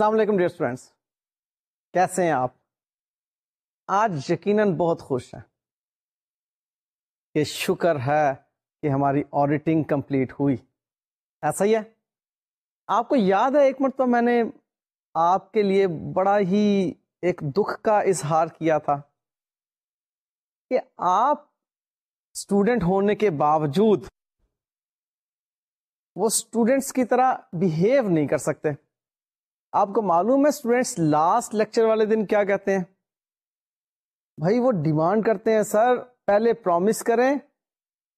السلام علیکم dear students کیسے ہیں آپ آج یقیناً بہت خوش ہیں کہ شکر ہے کہ ہماری آڈیٹنگ کمپلیٹ ہوئی ایسا ہی ہے آپ کو یاد ہے ایک مرتبہ میں نے آپ کے لیے بڑا ہی ایک دکھ کا اظہار کیا تھا کہ آپ اسٹوڈینٹ ہونے کے باوجود وہ اسٹوڈینٹس کی طرح بہیو نہیں کر سکتے آپ کو معلوم ہے اسٹوڈینٹس لاسٹ لیکچر والے دن کیا کہتے ہیں بھائی وہ ڈیمانڈ کرتے ہیں سر پہلے پرومس کریں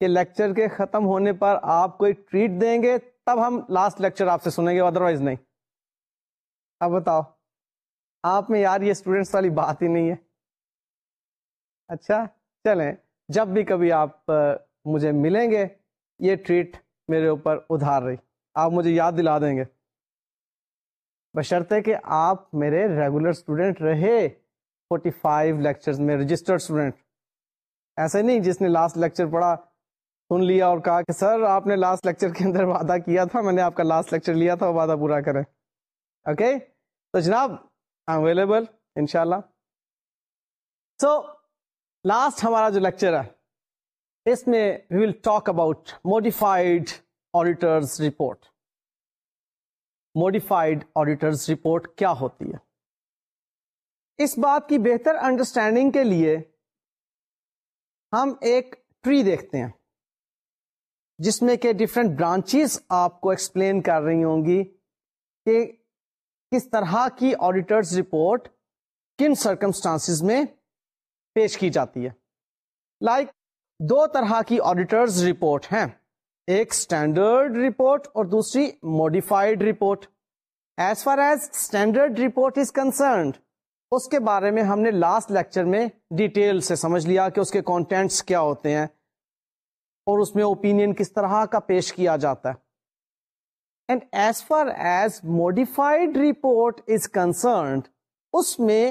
کہ لیکچر کے ختم ہونے پر آپ کوئی ٹریٹ دیں گے تب ہم لاسٹ لیکچر آپ سے سنیں گے ادروائز نہیں اب بتاؤ آپ میں یار یہ اسٹوڈینٹس والی بات ہی نہیں ہے اچھا چلیں جب بھی کبھی آپ مجھے ملیں گے یہ ٹریٹ میرے اوپر ادھار رہی آپ مجھے یاد دلا دیں گے کہ آپ میرے ریگولر اسٹوڈنٹ رہے 45 فائیو لیکچر میں رجسٹرڈ اسٹوڈنٹ ایسے نہیں جس نے لاسٹ لیکچر پڑھا سن لیا اور کہا کہ سر آپ نے لاسٹ لیکچر کے اندر وعدہ کیا تھا میں نے آپ کا لاسٹ لیکچر لیا تھا وہ وعدہ پورا کریں اوکے تو جناب اویلیبل ان شاء اللہ سو لاسٹ ہمارا جو لیکچر ہے اس میں we will talk about modified auditors report modified auditors report کیا ہوتی ہے اس بات کی بہتر انڈرسٹینڈنگ کے لیے ہم ایک ٹری دیکھتے ہیں جس میں کہ ڈفرینٹ برانچیز آپ کو ایکسپلین کر رہی ہوں گی کہ کس طرح کی آڈیٹرز رپورٹ کن سرکمسٹانسز میں پیش کی جاتی ہے لائک like, دو طرح کی آڈیٹرز رپورٹ ہیں ایک اسٹینڈرڈ رپورٹ اور دوسری modified report as far as standard report is concerned اس کے بارے میں ہم نے لاسٹ لیکچر میں ڈیٹیل سے سمجھ لیا کہ اس کے کانٹینٹس کیا ہوتے ہیں اور اس میں اوپینین کس طرح کا پیش کیا جاتا ہے and as far as modified report is concerned اس میں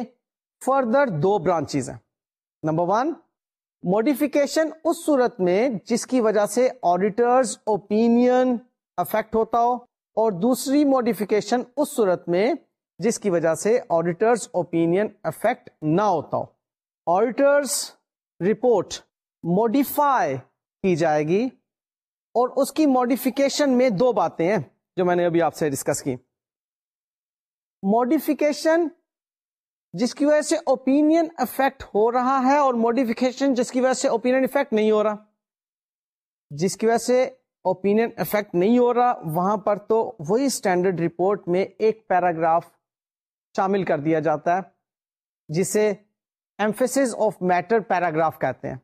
فردر دو برانچیز ہیں نمبر ون موڈیفکیشن اس صورت میں جس کی وجہ سے آڈیٹرز اوپینین افیکٹ ہوتا ہو اور دوسری موڈیفیکیشن اس صورت میں جس کی وجہ سے آڈیٹرز اوپینین افیکٹ نہ ہوتا ہو آڈیٹرز رپورٹ موڈیفائی کی جائے گی اور اس کی موڈیفکیشن میں دو باتیں ہیں جو میں نے ابھی آپ سے ڈسکس کی موڈیفکیشن جس کی وجہ سے اوپینین افیکٹ ہو رہا ہے اور موڈیفکیشن جس کی وجہ سے اوپینین افیکٹ نہیں ہو رہا جس کی وجہ سے اوپینین افیکٹ نہیں ہو رہا وہاں پر تو وہی اسٹینڈرڈ رپورٹ میں ایک پیراگراف شامل کر دیا جاتا ہے جسے ایمفیس آف میٹر پیراگراف کہتے ہیں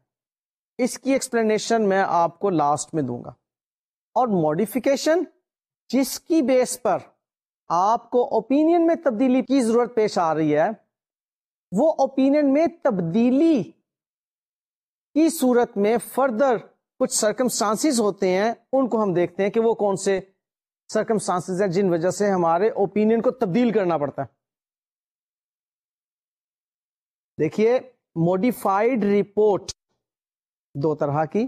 اس کی ایکسپلینیشن میں آپ کو لاسٹ میں دوں گا اور موڈیفکیشن جس کی بیس پر آپ کو اوپینین میں تبدیلی کی ضرورت پیش آ رہی ہے وہ اوپینین میں تبدیلی کی صورت میں فردر کچھ سرکمسٹانس ہوتے ہیں ان کو ہم دیکھتے ہیں کہ وہ کون سے سرکمسٹانس ہیں جن وجہ سے ہمارے اوپینین کو تبدیل کرنا پڑتا ہے دیکھیے موڈیفائڈ رپورٹ دو طرح کی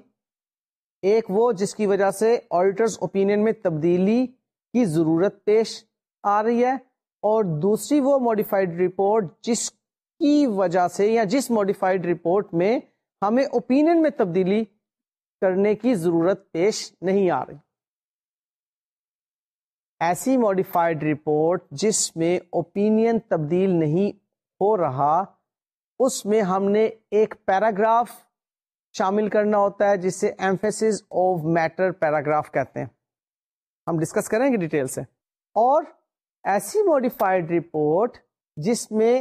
ایک وہ جس کی وجہ سے آڈیٹرز اوپینین میں تبدیلی کی ضرورت پیش آ رہی ہے اور دوسری وہ موڈیفائڈ رپورٹ جس کی وجہ سے یا جس ماڈیفائڈ رپورٹ میں ہمیں اوپینین میں تبدیلی کرنے کی ضرورت پیش نہیں آ رہی ایسی ماڈیفائڈ رپورٹ جس میں اوپینین تبدیل نہیں ہو رہا اس میں ہم نے ایک پیراگراف شامل کرنا ہوتا ہے جسے ایمفیس آف میٹر پیراگراف کہتے ہیں ہم ڈسکس کریں گے ڈیٹیل سے اور ایسی ماڈیفائڈ رپورٹ جس میں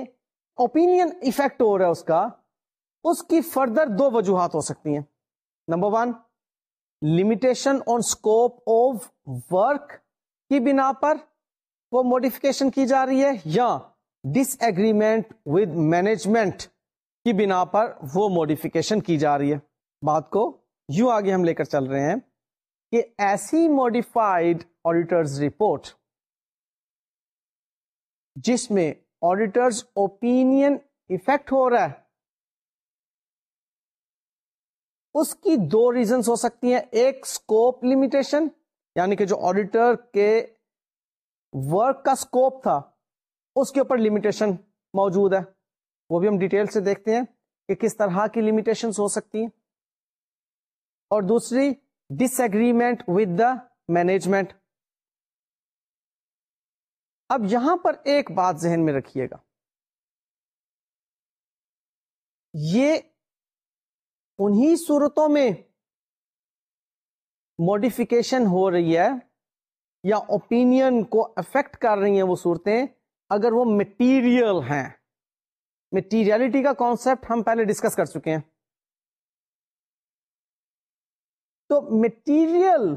اوپینین افیکٹ ہو رہا ہے اس کا اس کی فردر دو وجوہات ہو سکتی ہیں number one limitation on scope of work کی بنا پر وہ موڈیفکیشن کی جا رہی ہے یا ڈس ایگریمنٹ ود مینجمنٹ کی بنا پر وہ موڈیفکیشن کی جا رہی ہے بات کو یوں آگے ہم لے کر چل رہے ہیں کہ ایسی موڈیفائڈ آڈیٹرز رپورٹ جس میں آڈیٹرز اوپینین افیکٹ ہو رہا ہے اس کی دو ریزنس ہو سکتی ہیں ایک اسکوپ لمیٹیشن یعنی کہ جو آڈیٹر کے ورک کا اسکوپ تھا اس کے اوپر لمیٹیشن موجود ہے وہ بھی ہم ڈیٹیل سے دیکھتے ہیں کہ کس طرح کی لمیٹیشن ہو سکتی ہیں اور دوسری disagreement with the management اب یہاں پر ایک بات ذہن میں رکھیے گا یہ انہی صورتوں میں ماڈیفکیشن ہو رہی ہے یا اوپینین کو افیکٹ کر رہی ہیں وہ صورتیں اگر وہ مٹیریل ہیں مٹیریلٹی کا کانسیپٹ ہم پہلے ڈسکس کر چکے ہیں تو material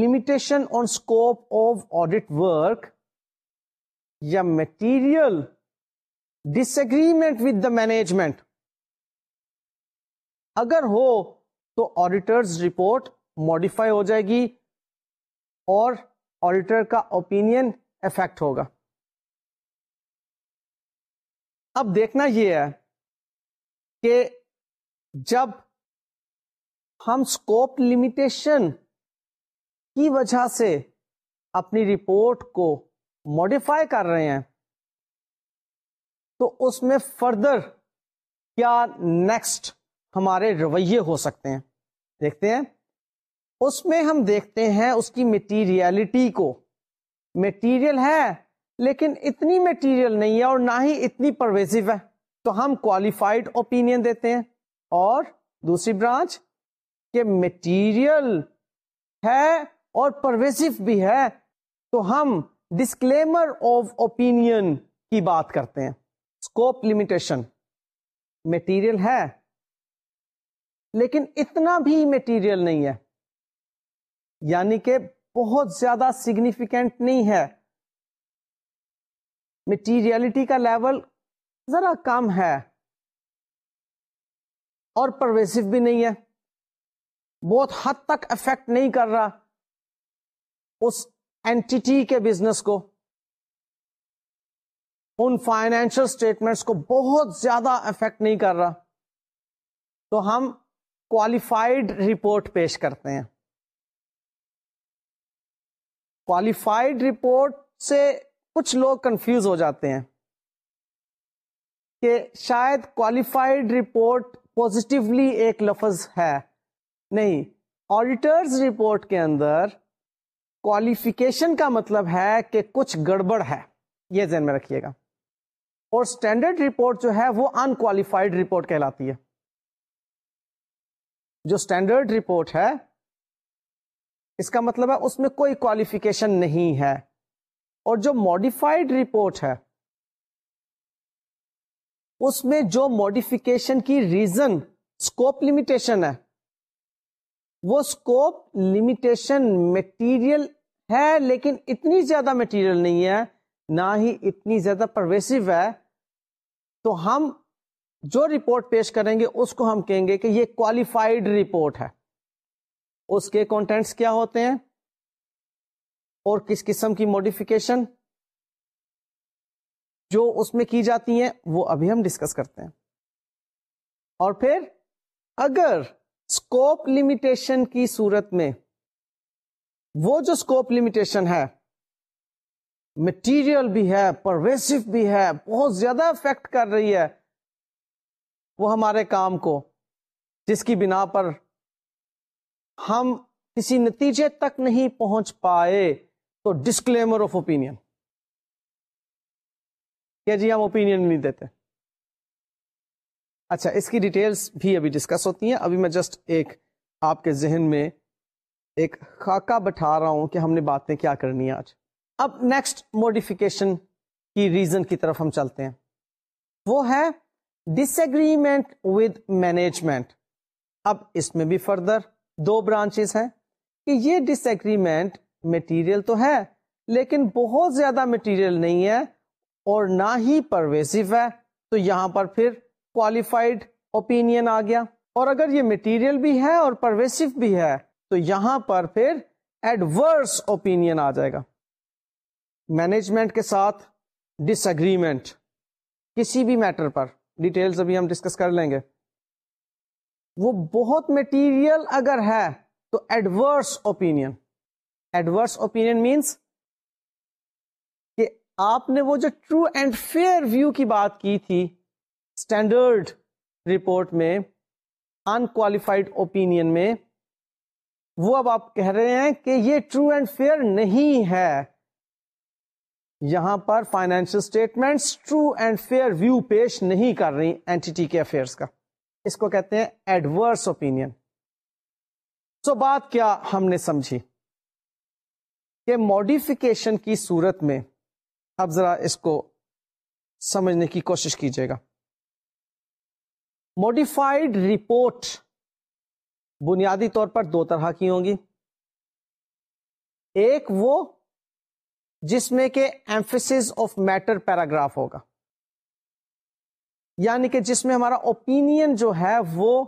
limitation on scope of audit work یا disagreement with the management اگر ہو تو آڈیٹرز رپورٹ ماڈیفائی ہو جائے گی اور آڈیٹر کا اوپینئن افیکٹ ہوگا اب دیکھنا یہ ہے کہ جب ہم اسکوپ لمیٹیشن کی وجہ سے اپنی رپورٹ کو ماڈیفائی کر رہے ہیں تو اس میں فردر کیا نیکسٹ ہمارے رویے ہو سکتے ہیں دیکھتے ہیں اس میں ہم دیکھتے ہیں اس کی میٹیریلٹی کو میٹیریل ہے لیکن اتنی میٹیریل نہیں ہے اور نہ ہی اتنی پرویزو ہے تو ہم کوالیفائڈ اوپینین دیتے ہیں اور دوسری برانچ کہ میٹیریل ہے اور پرویزو بھی ہے تو ہم ڈسکلیمر آف اوپین کی بات کرتے ہیں اسکوپ لمیٹیشن میٹیریل ہے لیکن اتنا بھی میٹیریل نہیں ہے یعنی کہ بہت زیادہ سگنیفیکینٹ نہیں ہے میٹیریلٹی کا لیول ذرا کم ہے اور پرویسو بھی نہیں ہے بہت حد تک افیکٹ نہیں کر رہا اس اینٹی کے بزنس کو ان فائنینشل اسٹیٹمنٹس کو بہت زیادہ افیکٹ نہیں کر رہا تو ہم کوالیفائڈ رپورٹ پیش کرتے ہیں کوالیفائڈ رپورٹ سے کچھ لوگ کنفیوز ہو جاتے ہیں کہ شاید کوالیفائڈ رپورٹ پوزیٹیولی ایک لفظ ہے نہیں آڈیٹرز رپورٹ کے اندر کوالیفیکیشن کا مطلب ہے کہ کچھ گڑبڑ ہے یہ ذہن میں رکھیے گا اور اسٹینڈرڈ رپورٹ جو ہے وہ ان کوالیفائڈ رپورٹ کہلاتی ہے جو اسٹینڈرڈ رپورٹ ہے اس کا مطلب ہے اس میں کوئی کوالیفکیشن نہیں ہے اور جو ماڈیفائڈ رپورٹ ہے اس میں جو ماڈیفکیشن کی ریزن اسکوپ لمیٹیشن ہے وہ اسکوپ لمیٹیشن میٹیریل ہے لیکن اتنی زیادہ میٹیریل نہیں ہے نہ ہی اتنی زیادہ پرویسو ہے تو ہم جو رپورٹ پیش کریں گے اس کو ہم کہیں گے کہ یہ کوالیفائڈ رپورٹ ہے اس کے کانٹینٹس کیا ہوتے ہیں اور کس قسم کی موڈیفیکیشن جو اس میں کی جاتی ہیں وہ ابھی ہم ڈسکس کرتے ہیں اور پھر اگر اسکوپ لمیٹیشن کی صورت میں وہ جو اسکوپ لمیٹیشن ہے مٹیریل بھی ہے پرویسو بھی ہے بہت زیادہ افیکٹ کر رہی ہے وہ ہمارے کام کو جس کی بنا پر ہم کسی نتیجے تک نہیں پہنچ پائے تو ڈسکلیمر آف اوپینین کہ جی ہم اوپینین نہیں دیتے اچھا اس کی ڈیٹیلس بھی ابھی ڈسکس ہوتی ہیں ابھی میں جسٹ ایک آپ کے ذہن میں ایک خاکہ بٹھا رہا ہوں کہ ہم نے باتیں کیا کرنی آج اب نیکسٹ موڈیفکیشن کی ریزن کی طرف ہم چلتے ہیں وہ ہے ڈس ایگریمنٹ ود مینجمنٹ اب اس میں بھی فردر دو برانچز ہیں کہ یہ ڈس ایگریمنٹ میٹیریل تو ہے لیکن بہت زیادہ مٹیریل نہیں ہے اور نہ ہی پرویسو ہے تو یہاں پر پھر کوالیفائڈ اوپینین آ گیا اور اگر یہ مٹیریل بھی ہے اور پرویسو بھی ہے تو یہاں پر پھر ایڈورس اوپینین آ جائے گا مینجمنٹ کے ساتھ ڈس اگریمنٹ کسی بھی میٹر پر ڈیٹیلز ابھی ہم ڈسکس کر لیں گے وہ بہت مٹیریل اگر ہے تو adverse opinion adverse opinion means کہ آپ نے وہ جو ٹرو اینڈ فیئر ویو کی بات کی تھی اسٹینڈرڈ رپورٹ میں انکوالیفائڈ اوپینین میں وہ اب آپ کہہ رہے ہیں کہ یہ ٹرو اینڈ فیئر نہیں ہے یہاں پر financial statements true and fair view پیش نہیں کر رہی اینٹی کے افیئرس کا اس کو کہتے ہیں ایڈورس اوپینین سو بات کیا ہم نے سمجھی کہ ماڈیفیکیشن کی صورت میں اب ذرا اس کو سمجھنے کی کوشش کیجیے گا موڈیفائڈ رپورٹ بنیادی طور پر دو طرح کی ہوں گی ایک وہ جس میں کہ ایمفیس آف میٹر پیراگراف ہوگا یعنی کہ جس میں ہمارا اوپینین جو ہے وہ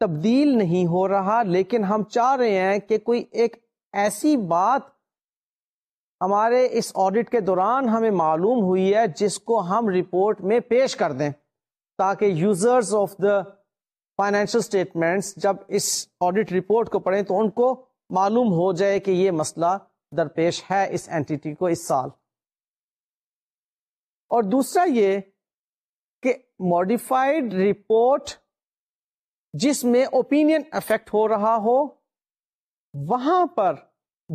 تبدیل نہیں ہو رہا لیکن ہم چاہ رہے ہیں کہ کوئی ایک ایسی بات ہمارے اس آڈٹ کے دوران ہمیں معلوم ہوئی ہے جس کو ہم رپورٹ میں پیش کر دیں تاکہ users of the financial statements جب اس آڈٹ رپورٹ کو پڑھیں تو ان کو معلوم ہو جائے کہ یہ مسئلہ درپیش ہے اس اینٹی کو اس سال اور دوسرا یہ کہ ماڈیفائڈ رپورٹ جس میں اوپینین افیکٹ ہو رہا ہو وہاں پر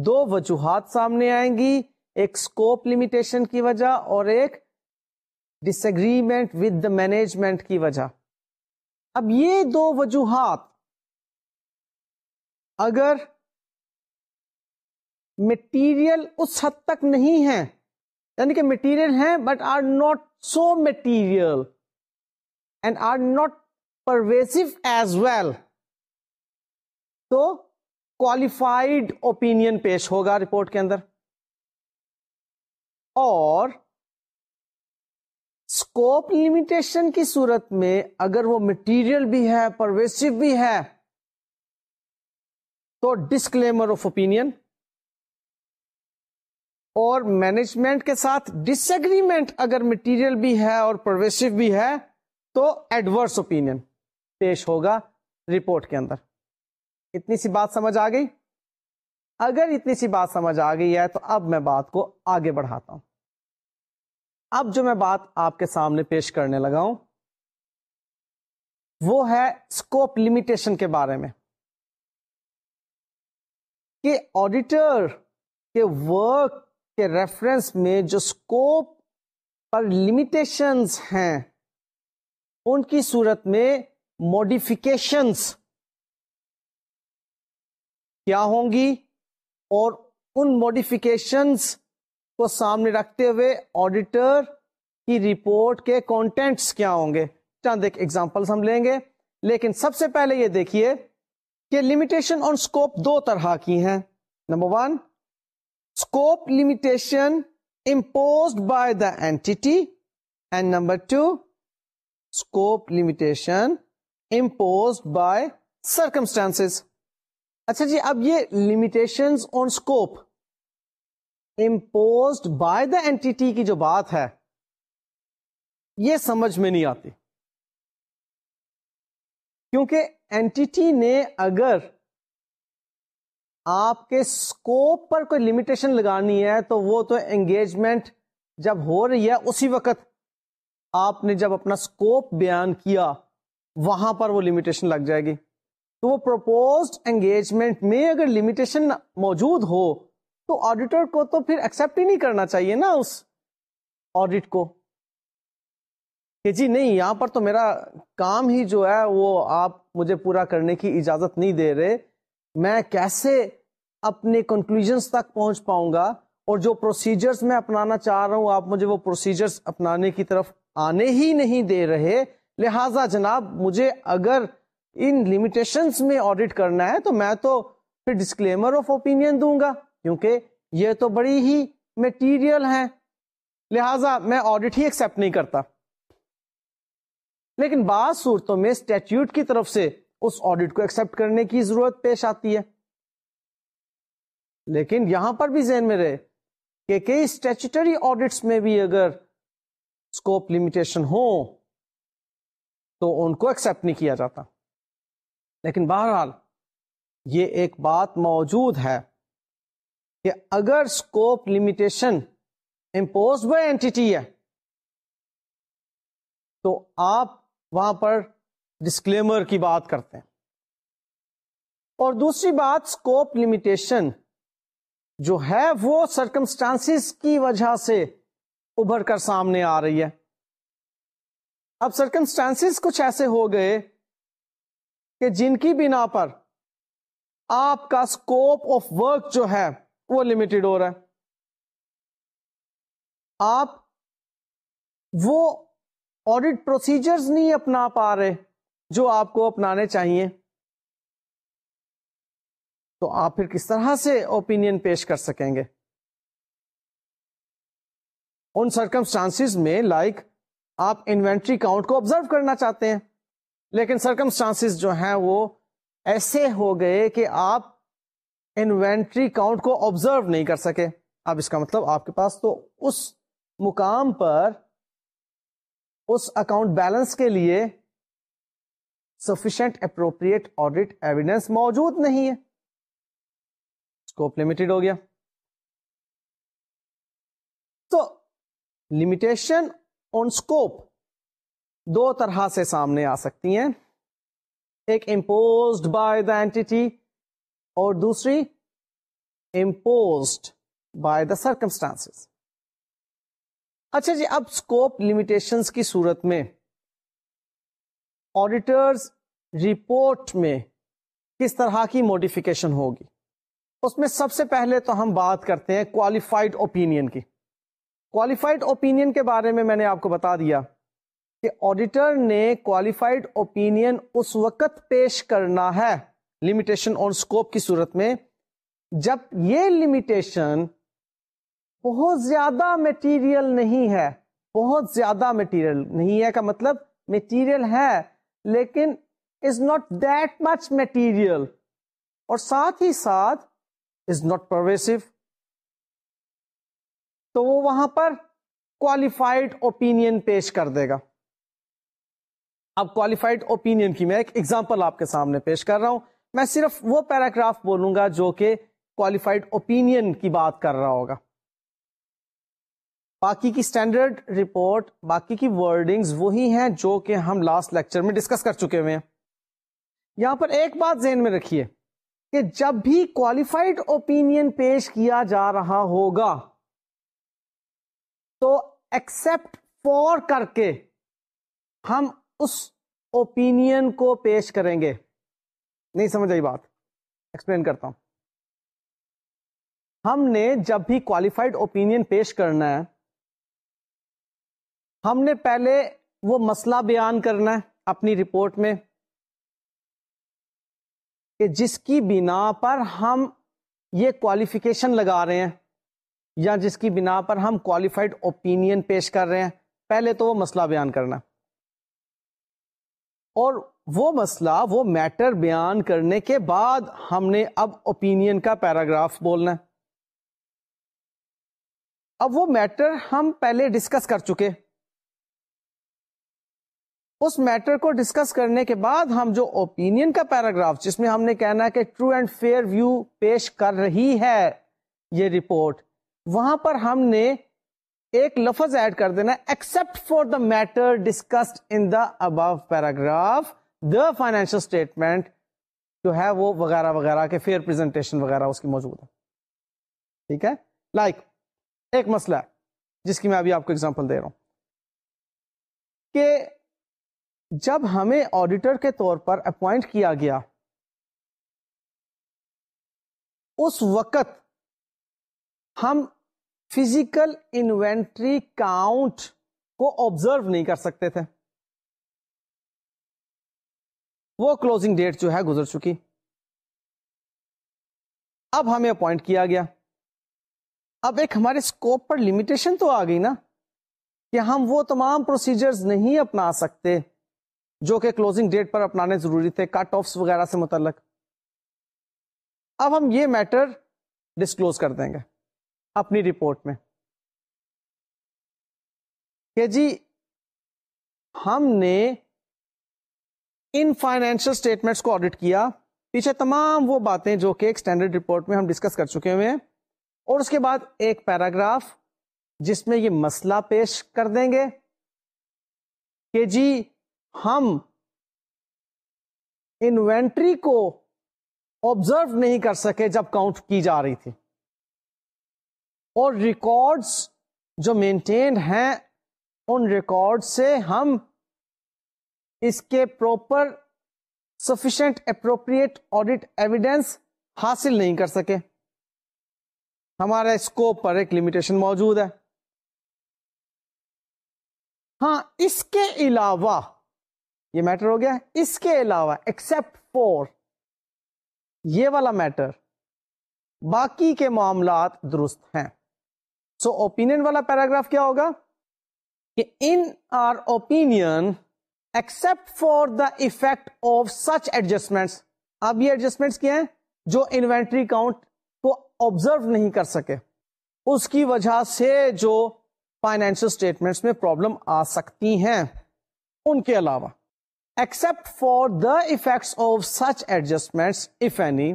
دو وجوہات سامنے آئیں گی ایک اسکوپ لمیٹیشن کی وجہ اور ایک disagreement with the management کی وجہ اب یہ دو وجوہات اگر مٹیریل اس حد تک نہیں ہے یعنی کہ مٹیریل ہیں but are not so material and are not proviso as well تو کوالیفائڈ اوپینئن پیش ہوگا رپورٹ کے اندر اور اسکوپ لمیٹیشن کی صورت میں اگر وہ مٹیریل بھی ہے پرویسو بھی ہے تو ڈسکلیمر آف اوپین اور مینجمنٹ کے ساتھ ڈس ایگریمنٹ اگر مٹیریل بھی ہے اور پرویسو بھی ہے تو ایڈورس اوپین پیش ہوگا رپورٹ کے اندر اتنی سی بات سمجھ آ گئی اگر اتنی سی بات سمجھ آ گئی ہے تو اب میں بات کو آگے بڑھاتا ہوں اب جو میں بات آپ کے سامنے پیش کرنے لگا ہوں وہ ہے اسکوپ لمیٹیشن کے بارے میں کہ آڈیٹر کے ورک کے ریفرنس میں جو اسکوپ پر لمیٹیشنز ہیں ان کی صورت میں موڈیفکیشنس کیا ہوں گی اور ان موڈیفکیشنس کو سامنے رکھتے ہوئے آڈیٹر کی رپورٹ کے کانٹینٹس کیا ہوں گے چاند ایگزامپل ہم لیں گے لیکن سب سے پہلے یہ دیکھیے کہ لمیٹیشن اور اسکوپ دو طرح کی ہیں number one scope limitation impose by the entity and number two scope limitation impose by circumstance اچھا جی اب یہ limitation on scope imposed by the entity کی جو بات ہے یہ سمجھ میں نہیں آتی کیونکہ اینٹی نے اگر آپ کے اسکوپ پر کوئی لمیٹیشن لگانی ہے تو وہ تو انگیجمنٹ جب ہو رہی ہے اسی وقت آپ نے جب اپنا اسکوپ بیان کیا وہاں پر وہ لمیٹیشن لگ جائے گی تو وہ پرپوزڈ انگیجمنٹ میں اگر لمیٹیشن موجود ہو تو آڈیٹر کو تو پھر ایکسپٹ ہی نہیں کرنا چاہیے نا اس آڈٹ کو کہ جی نہیں یہاں پر تو میرا کام ہی جو ہے وہ آپ مجھے پورا کرنے کی اجازت نہیں دے رہے میں کیسے اپنے کنکلوژ تک پہنچ پاؤں گا اور جو پروسیجرز میں اپنانا چاہ رہا ہوں آپ مجھے وہ پروسیجرز اپنانے کی طرف آنے ہی نہیں دے رہے لہذا جناب مجھے اگر ان لمیٹیشنس میں آڈٹ کرنا ہے تو میں تو پھر ڈسکلیمر آف اوپینین دوں گا کیونکہ یہ تو بڑی ہی میٹیریل ہے لہذا میں آڈٹ ہی ایکسپٹ نہیں کرتا لیکن بعض صورتوں میں اسٹیچیوٹ کی طرف سے اس آڈٹ کو ایکسیپٹ کرنے کی ضرورت پیش آتی ہے لیکن یہاں پر بھی ذہن میں رہے کہ کئی اسٹیچوٹری آڈٹس میں بھی اگر اسکوپ لمیٹیشن ہو تو ان کو ایکسیپٹ نہیں کیا جاتا لیکن بہرحال یہ ایک بات موجود ہے کہ اگر scope limitation impose by entity ہے تو آپ وہاں پر ڈسکلیمر کی بات کرتے ہیں اور دوسری بات اسکوپ لمیٹیشن جو ہے وہ سرکمسٹانس کی وجہ سے ابھر کر سامنے آ رہی ہے اب سرکمسٹانس کچھ ایسے ہو گئے کہ جن کی بنا پر آپ کا اسکوپ آف ورک جو ہے وہ لمیٹڈ ہو رہا ہے آپ وہ آڈٹ پروسیجرز نہیں اپنا پا رہے جو آپ کو اپنانے چاہیے تو آپ پھر کس طرح سے اوپینین پیش کر سکیں گے ان سرکمسٹانس میں لائک like, آپ انوینٹری کاؤنٹ کو آبزرو کرنا چاہتے ہیں لیکن سرکمسٹانس جو ہیں وہ ایسے ہو گئے کہ آپ انوینٹری کاؤنٹ کو آبزرو نہیں کر سکے اب اس کا مطلب آپ کے پاس تو اس مقام پر اس اکاؤنٹ بیلنس کے لیے سفیشینٹ اپروپریٹ آڈیٹ ایویڈینس موجود نہیں ہے اسکوپ لمیٹڈ ہو گیا تو لمیٹیشن آن اسکوپ دو طرح سے سامنے آ سکتی ہیں ایک امپوزڈ بائی دا اینٹی اور دوسری امپوزڈ بائی دا سرکمسٹانس اچھا جی اب اسکوپ لمیٹیشن کی صورت میں آڈیٹرز رپورٹ میں کس طرح کی موڈیفیکیشن ہوگی اس میں سب سے پہلے تو ہم بات کرتے ہیں کوالیفائڈ اوپینین کی کوالیفائڈ اوپینین کے بارے میں میں نے آپ کو بتا دیا کہ آڈیٹر نے کوالیفائڈ اوپینین اس وقت پیش کرنا ہے لمیٹیشن اسکوپ کی صورت میں جب یہ لمیٹیشن بہت زیادہ میٹیریل نہیں ہے بہت زیادہ میٹیریل نہیں ہے کا مطلب میٹیریل ہے لیکن is not that much material اور ساتھ ہی ساتھ از ناٹ پرویسو تو وہ وہاں پر کوالیفائڈ اوپینین پیش کر دے گا اب کوالیفائڈ اوپینین کی میں ایک ایگزامپل آپ کے سامنے پیش کر رہا ہوں میں صرف وہ پیراگراف بولوں گا جو کہ کوالیفائڈ اوپینین کی بات کر رہا ہوگا باقی کی اسٹینڈرڈ رپورٹ باقی کی ورڈنگز وہی ہیں جو کہ ہم لاسٹ لیکچر میں ڈسکس کر چکے ہوئے ہیں یہاں پر ایک بات ذہن میں رکھیے کہ جب بھی کوالیفائڈ اوپینین پیش کیا جا رہا ہوگا تو ایکسپٹ فور کر کے ہم اس اوپینین کو پیش کریں گے نہیں سمجھ آئی بات ایکسپلین کرتا ہوں ہم نے جب بھی کوالیفائڈ اوپینین پیش کرنا ہے ہم نے پہلے وہ مسئلہ بیان کرنا ہے اپنی رپورٹ میں کہ جس کی بنا پر ہم یہ کوالیفیکیشن لگا رہے ہیں یا جس کی بنا پر ہم کوالیفائڈ اوپینین پیش کر رہے ہیں پہلے تو وہ مسئلہ بیان کرنا اور وہ مسئلہ وہ میٹر بیان کرنے کے بعد ہم نے اب اوپینین کا پیراگراف بولنا ہے اب وہ میٹر ہم پہلے ڈسکس کر چکے اس میٹر کو ڈسکس کرنے کے بعد ہم جو اوپینین کا پیراگراف جس میں ہم نے کہنا کہ ٹرو اینڈ فیئر ویو پیش کر رہی ہے یہ رپورٹ وہاں پر ہم نے ایک لفظ ایڈ کر دینا except for the matter discussed in the above paragraph the financial statement جو ہے وہ وغیرہ وغیرہ کے فیئر پرزنٹیشن وغیرہ اس کی موجود ہے ٹھیک ہے لائک ایک مسئلہ ہے جس کی میں ابھی آپ کو اگزامپل دے رہا ہوں کہ جب ہمیں آڈیٹر کے طور پر اپوائنٹ کیا گیا اس وقت ہم فزیکل انوینٹری کاؤنٹ کو آبزرو نہیں کر سکتے تھے وہ کلوزنگ ڈیٹ جو ہے گزر چکی اب ہمیں اپوائنٹ کیا گیا اب ایک ہمارے اسکوپ پر لمیٹیشن تو آ گئی نا کہ ہم وہ تمام پروسیجرز نہیں اپنا سکتے جو کہ کلوزنگ ڈیٹ پر اپنانے ضروری تھے کٹ آفس وغیرہ سے متعلق اب ہم یہ میٹر ڈسکلوز کر دیں گے اپنی رپورٹ میں کہ جی ہم نے ان فائنینشیل اسٹیٹمنٹس کو آڈٹ کیا پیچھے تمام وہ باتیں جو کہ ایک رپورٹ میں ہم ڈسکس کر چکے ہوئے ہیں اور اس کے بعد ایک پیراگراف جس میں یہ مسئلہ پیش کر دیں گے کہ جی ہم انوینٹری کو آبزرو نہیں کر سکے جب کاؤنٹ کی جا رہی تھی اور ریکارڈز جو مینٹینڈ ہیں ان ریکارڈ سے ہم اس کے proper sufficient appropriate audit evidence حاصل نہیں کر سکے ہمارا اسکوپ پر ایک لمیٹیشن موجود ہے ہاں اس کے علاوہ یہ میٹر ہو گیا اس کے علاوہ ایکسپٹ فور یہ والا میٹر باقی کے معاملات درست ہیں سو so, اوپین والا پیراگراف کیا ہوگا کہ in our opinion except for the effect of such adjustments اب یہ ایڈجسٹمنٹس کیا ہیں جو انوینٹری کاؤنٹ کو آبزرو نہیں کر سکے اس کی وجہ سے جو فائنینشل اسٹیٹمنٹس میں پرابلم آ سکتی ہیں ان کے علاوہ except for the effects of such adjustment if any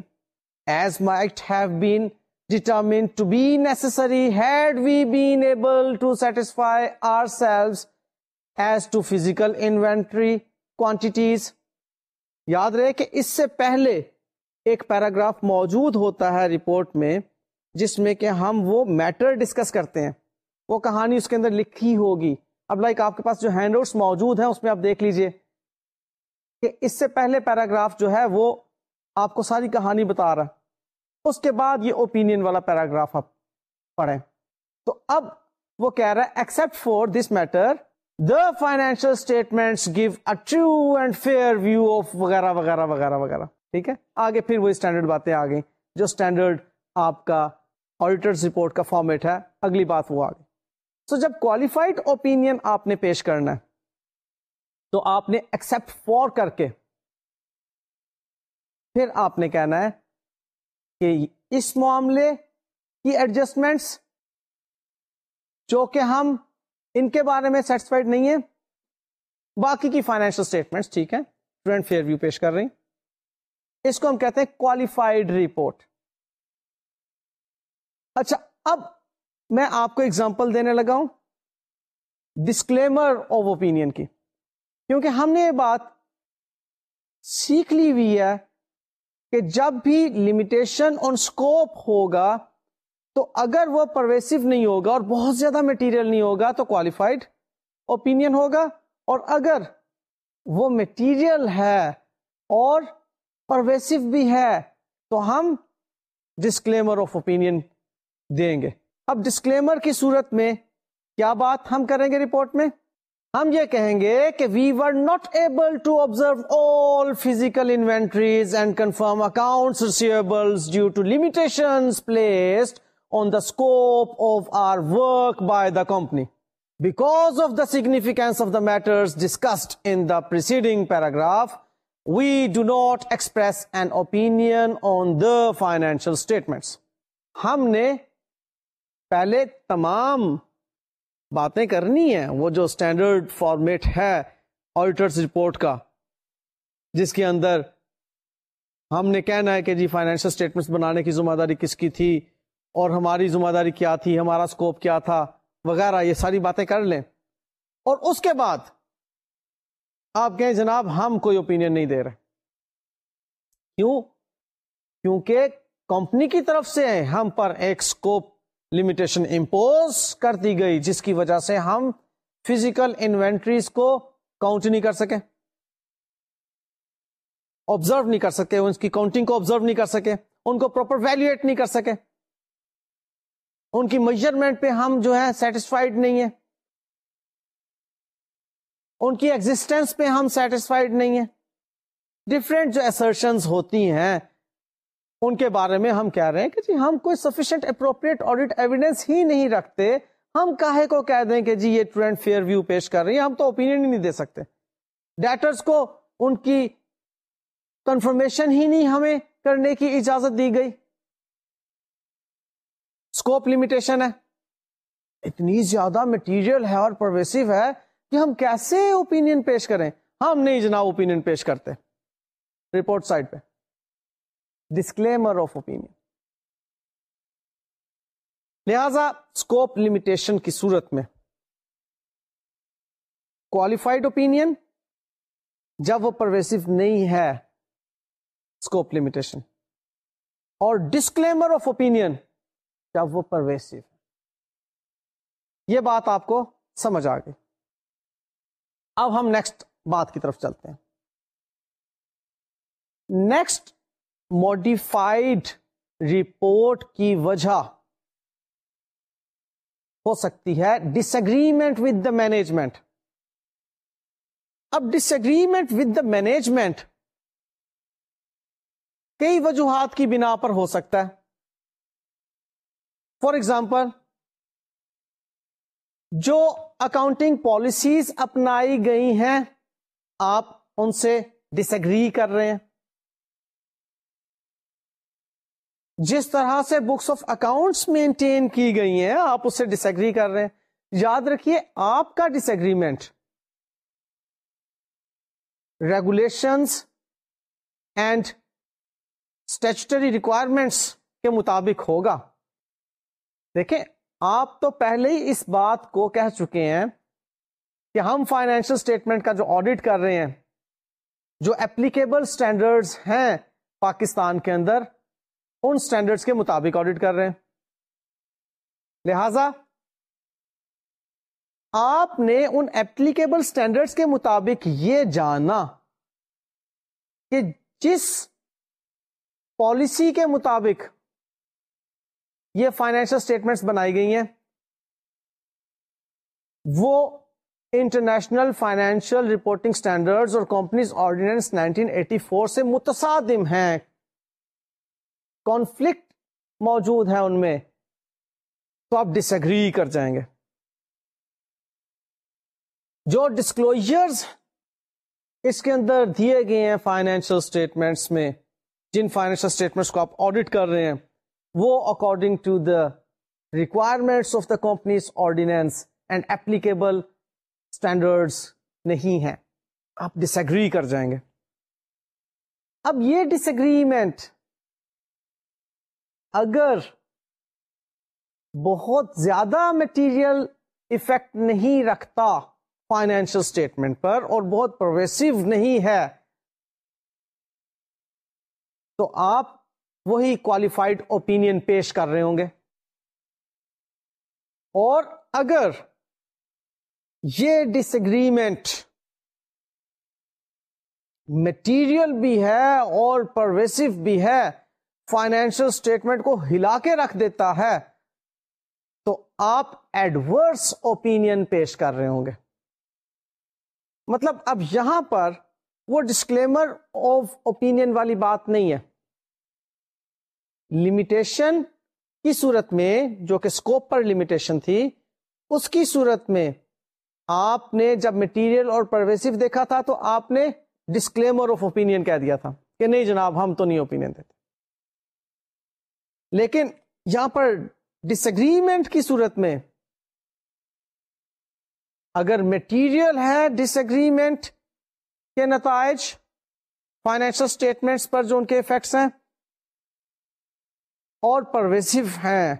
as might have been determined to be necessary had we been able to satisfy ourselves as to physical inventory quantities یاد رہے کہ اس سے پہلے ایک پیراگراف موجود ہوتا ہے رپورٹ میں جس میں کہ ہم وہ میٹر ڈسکس کرتے ہیں وہ کہانی اس کے اندر لکھی ہوگی اب لائک آپ کے پاس جو ہینڈ آؤٹس موجود ہیں اس میں آپ دیکھ لیجئے کہ اس سے پہلے پیراگراف جو ہے وہ آپ کو ساری کہانی بتا رہا ہے اس کے بعد یہ اوپینین والا پیراگراف آپ پڑھیں تو اب وہ کہہ رہا ہے except for this matter financial statements give a true and fair view of وغیرہ وغیرہ وغیرہ وغیرہ ٹھیک ہے آگے پھر وہی اسٹینڈرڈ باتیں آ گئی جو اسٹینڈرڈ آپ کا آڈیٹر فارمیٹ ہے اگلی بات وہ آ گئی سو جب کوالیفائڈ اوپین آپ نے پیش کرنا ہے تو آپ نے ایکسپٹ فور کر کے پھر آپ نے کہنا ہے کہ اس معاملے کی ایڈجسٹمنٹس جو کہ ہم ان کے بارے میں سیٹسفائڈ نہیں ہے باقی کی فائنینشل اسٹیٹمنٹ ٹھیک ہے ٹرینڈ فیئر ویو پیش کر رہی اس کو ہم کہتے ہیں کوالیفائڈ رپورٹ اچھا اب میں آپ کو ایگزامپل دینے لگا ہوں ڈسکلیمر آف اوپین کی کیونکہ ہم نے یہ بات سیکھ لی ہوئی ہے کہ جب بھی لمیٹیشن آن اسکوپ ہوگا تو اگر وہ پرویسو نہیں ہوگا اور بہت زیادہ میٹیریل نہیں ہوگا تو کوالیفائڈ اوپین ہوگا اور اگر وہ میٹیریل ہے اور پرویسو بھی ہے تو ہم ڈسکلیمر آف اوپین دیں گے اب ڈسکلیمر کی صورت میں کیا بات ہم کریں گے رپورٹ میں ہم یہ کہیں گے کہ we were not able to observe all physical inventories and confirm account due to limitation placed on the scope of our work by the company. Because of the significance of the matters discussed in the preceding paragraph, we do not express an opinion on the financial statements. ہم نے پہلے تمام باتیں کرنی ہیں وہ جو standard format ہے آڈیٹرس رپورٹ کا جس کے اندر ہم نے کہنا ہے کہ جی فائنینشیل اسٹیٹمنٹس بنانے کی ذمہ داری کس کی تھی اور ہماری ذمہ داری کیا تھی ہمارا اسکوپ کیا تھا وغیرہ یہ ساری باتیں کر لیں اور اس کے بعد آپ کہیں جناب ہم کوئی اوپینین نہیں دے رہے کیوں کیونکہ کمپنی کی طرف سے ہم پر ایک اسکوپ لمیٹیشن امپوز کر دی گئی جس کی وجہ سے ہم فزیکل انوینٹریز کو کاؤنٹ نہیں کر سکے آبزرو نہیں کر سکے ان کی کاؤنٹنگ کو آبزرو نہیں کر سکے ان کو پراپر ویلویٹ نہیں کر سکے ان کی میجرمنٹ پہ ہم جو ہے سیٹسفائڈ نہیں ہے ان کی ایگزٹینس پہ ہم سیٹسفائڈ نہیں ہے ڈفرینٹ جو ہوتی ہیں ان کے بارے میں ہم کہہ رہے ہیں کہ جی ہم کوئی سفیشینٹ اپروپریٹ آڈیٹ ایویڈینس ہی نہیں رکھتے ہم کاہے کو کہہ دیں کہ جی یہ ٹرو اینڈ فیئر ویو پیش کر رہی ہیں ہم تو اوپینین ہی نہیں دے سکتے ڈیٹرز کو ان کی کنفرمیشن ہی نہیں ہمیں کرنے کی اجازت دی گئی اسکوپ لمیٹیشن ہے اتنی زیادہ مٹیریل ہے اور پرویسو ہے کہ ہم کیسے اوپینین پیش کریں ہم نہیں جناب اوپینین پیش کرتے رپورٹ سائٹ پہ ڈسکلیمر آف اوپینین لہذا اسکوپ لمیٹیشن کی صورت میں کوالیفائڈ اوپینین جب وہ پرویسو نہیں ہے اسکوپ لمیٹیشن اور ڈسکلیمر آف اوپینین وہ پرویسو ہے یہ بات آپ کو سمجھ آ گئی اب ہم نیکسٹ بات کی طرف چلتے ہیں نیکسٹ موڈیفائڈ رپورٹ کی وجہ ہو سکتی ہے disagreement with the management اب disagreement with the management کئی وجوہات کی بنا پر ہو سکتا ہے فار ایگزامپل جو اکاؤنٹنگ پالیسیز اپنائی گئی ہیں آپ ان سے ڈس ایگری کر رہے ہیں جس طرح سے بکس آف اکاؤنٹس مینٹین کی گئی ہیں آپ اس سے ڈس ایگری کر رہے ہیں یاد رکھیے آپ کا disagreement regulations and statutory requirements کے مطابق ہوگا دیکھیں آپ تو پہلے ہی اس بات کو کہہ چکے ہیں کہ ہم فائنینشل اسٹیٹمنٹ کا جو آڈٹ کر رہے ہیں جو اپلیکیبل اسٹینڈرڈس ہیں پاکستان کے اندر ان اسٹینڈرڈس کے مطابق آڈٹ کر رہے ہیں لہذا آپ نے ان ایپلیکیبل اسٹینڈرڈس کے مطابق یہ جانا کہ جس پالیسی کے مطابق یہ فائنینشل اسٹیٹمنٹس بنائی گئی ہیں وہ انٹرنیشنل فائنینشیل رپورٹنگ اسٹینڈرڈ اور کمپنیز آرڈیننس 1984 سے متصادم ہیں کانفلکٹ موجود ہے ان میں تو آپ ایگری کر جائیں گے جو ڈسکلوجرز اس کے اندر دیے گئے ہیں فائنینشیل اسٹیٹمنٹس میں جن فائنینشیل اسٹیٹمنٹس کو آپ آڈٹ کر رہے ہیں وہ according to the requirements of the companies ordinance and applicable standards نہیں ہیں آپ ڈس ایگری کر جائیں گے اب یہ ڈس ایگریمنٹ اگر بہت زیادہ مٹیریل افیکٹ نہیں رکھتا فائنینشل اسٹیٹمنٹ پر اور بہت پروگرسو نہیں ہے تو آپ وہی کوالیفائڈ اوپینین پیش کر رہے ہوں گے اور اگر یہ ڈس اگریمنٹ مٹیریل بھی ہے اور پرویسو بھی ہے فائنینشل اسٹیٹمنٹ کو ہلا کے رکھ دیتا ہے تو آپ ایڈورس اوپینین پیش کر رہے ہوں گے مطلب اب یہاں پر وہ ڈسکلیمر آف اوپینین والی بات نہیں ہے لمیٹیشن کی صورت میں جو کہ اسکوپ پر لمیٹیشن تھی اس کی صورت میں آپ نے جب مٹیریل اور پرویسو دیکھا تھا تو آپ نے ڈسکلیمر آف اوپینین کہہ دیا تھا کہ نہیں جناب ہم تو نہیں اوپینین دیتے لیکن یہاں پر ڈس اگریمنٹ کی صورت میں اگر میٹیریل ہے ڈس اگریمنٹ کے نتائج فائنینشل اسٹیٹمنٹس پر جو ان کے افیکٹس ہیں اور پرویسو ہیں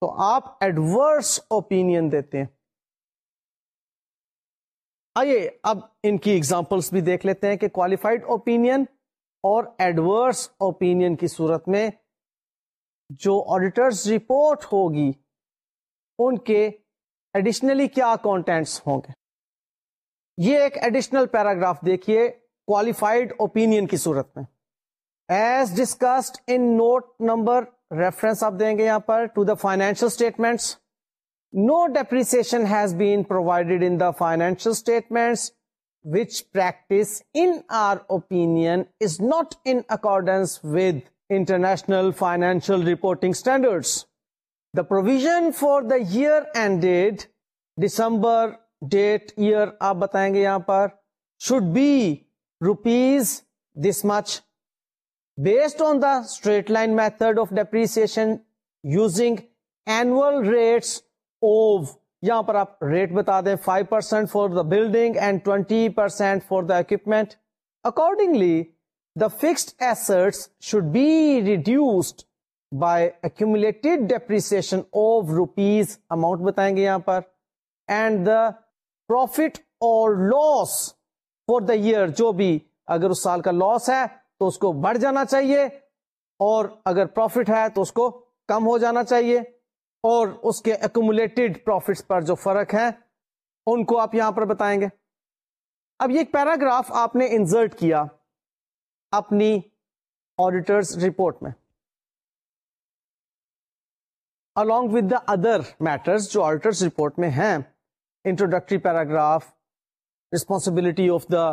تو آپ ایڈورس اوپینین دیتے ہیں آئیے اب ان کی ایگزامپلس بھی دیکھ لیتے ہیں کہ کوالیفائڈ اوپینین اور ایڈورس اوپینین کی صورت میں جو آڈیٹرز رپورٹ ہوگی ان کے ایڈیشنلی کیا کانٹینٹس ہوں گے یہ ایک ایڈیشنل پیراگراف دیکھیے کوالیفائڈ اوپینین کی صورت میں as discussed in note number reference آپ دیں گے یہاں پر to the financial statements no depreciation has been provided in the financial statements which practice in our opinion is not in accordance with international financial reporting standards the provision for the year end date December date year آپ بتائیں گے یہاں پر should be rupees this much based on the straight line method of depreciation using annual rates of یہاں پر آپ rate بتا دیں 5% percent for the building and percent for equipment accordingly the fixed assets should be reduced by ایک depreciation of rupees amount بتائیں گے یہاں پر and the profit اور لاس فور دا ایئر جو بھی اگر اس سال کا لاس ہے تو اس کو بڑھ جانا چاہیے اور اگر پروفٹ ہے تو اس کو کم ہو جانا چاہیے اور اس کے ایکومولیٹڈ پروفٹس پر جو فرق ہے ان کو آپ یہاں پر بتائیں گے اب یہ ایک پیراگراف آپ نے انزرٹ کیا اپنی آڈیٹرس رپورٹ میں along with the other matters جو آڈیٹرس رپورٹ میں ہیں introductory paragraph responsibility of the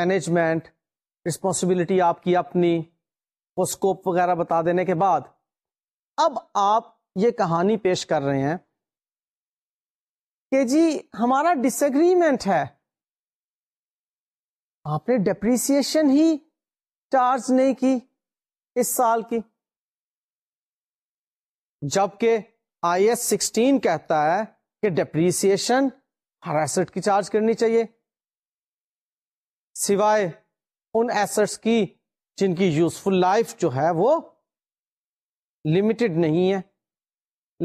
management responsibility آپ کی اپنی وہ اسکوپ وغیرہ بتا دینے کے بعد اب آپ یہ کہانی پیش کر رہے ہیں کہ جی ہمارا ڈس ایگریمنٹ ہے آپ نے ڈپریسن ہی چارج نہیں کی اس سال کی جبکہ آئی ایس سکسٹین کہتا ہے کہ ڈپریسن ایسٹ کی چارج کرنی چاہیے سوائے ان ایسٹس کی جن کی یوزفل لائف جو ہے وہ لمیٹڈ نہیں ہے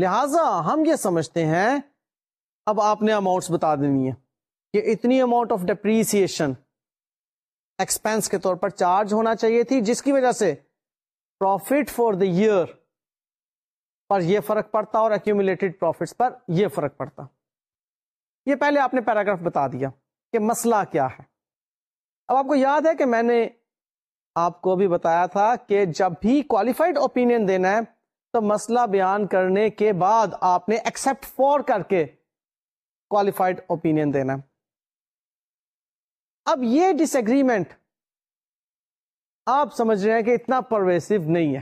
لہذا ہم یہ سمجھتے ہیں اب آپ نے اماؤنٹس بتا دینی ہے کہ اتنی اماؤنٹ آف ڈپریسیشن ایکسپینس کے طور پر چارج ہونا چاہیے تھی جس کی وجہ سے پروفٹ فار دا ایئر پر یہ فرق پڑتا اور ایکومولیٹڈ پروفٹس پر یہ فرق پڑتا یہ پہلے آپ نے پیراگراف بتا دیا کہ مسئلہ کیا ہے اب آپ کو یاد ہے کہ میں نے آپ کو بھی بتایا تھا کہ جب بھی کوالیفائڈ اوپینین دینا ہے تو مسئلہ بیان کرنے کے بعد آپ نے ایکسپٹ فور کر کے کوالیفائڈ اوپینین دینا اب یہ ڈس ایگریمنٹ آپ سمجھ رہے ہیں کہ اتنا پرویسو نہیں ہے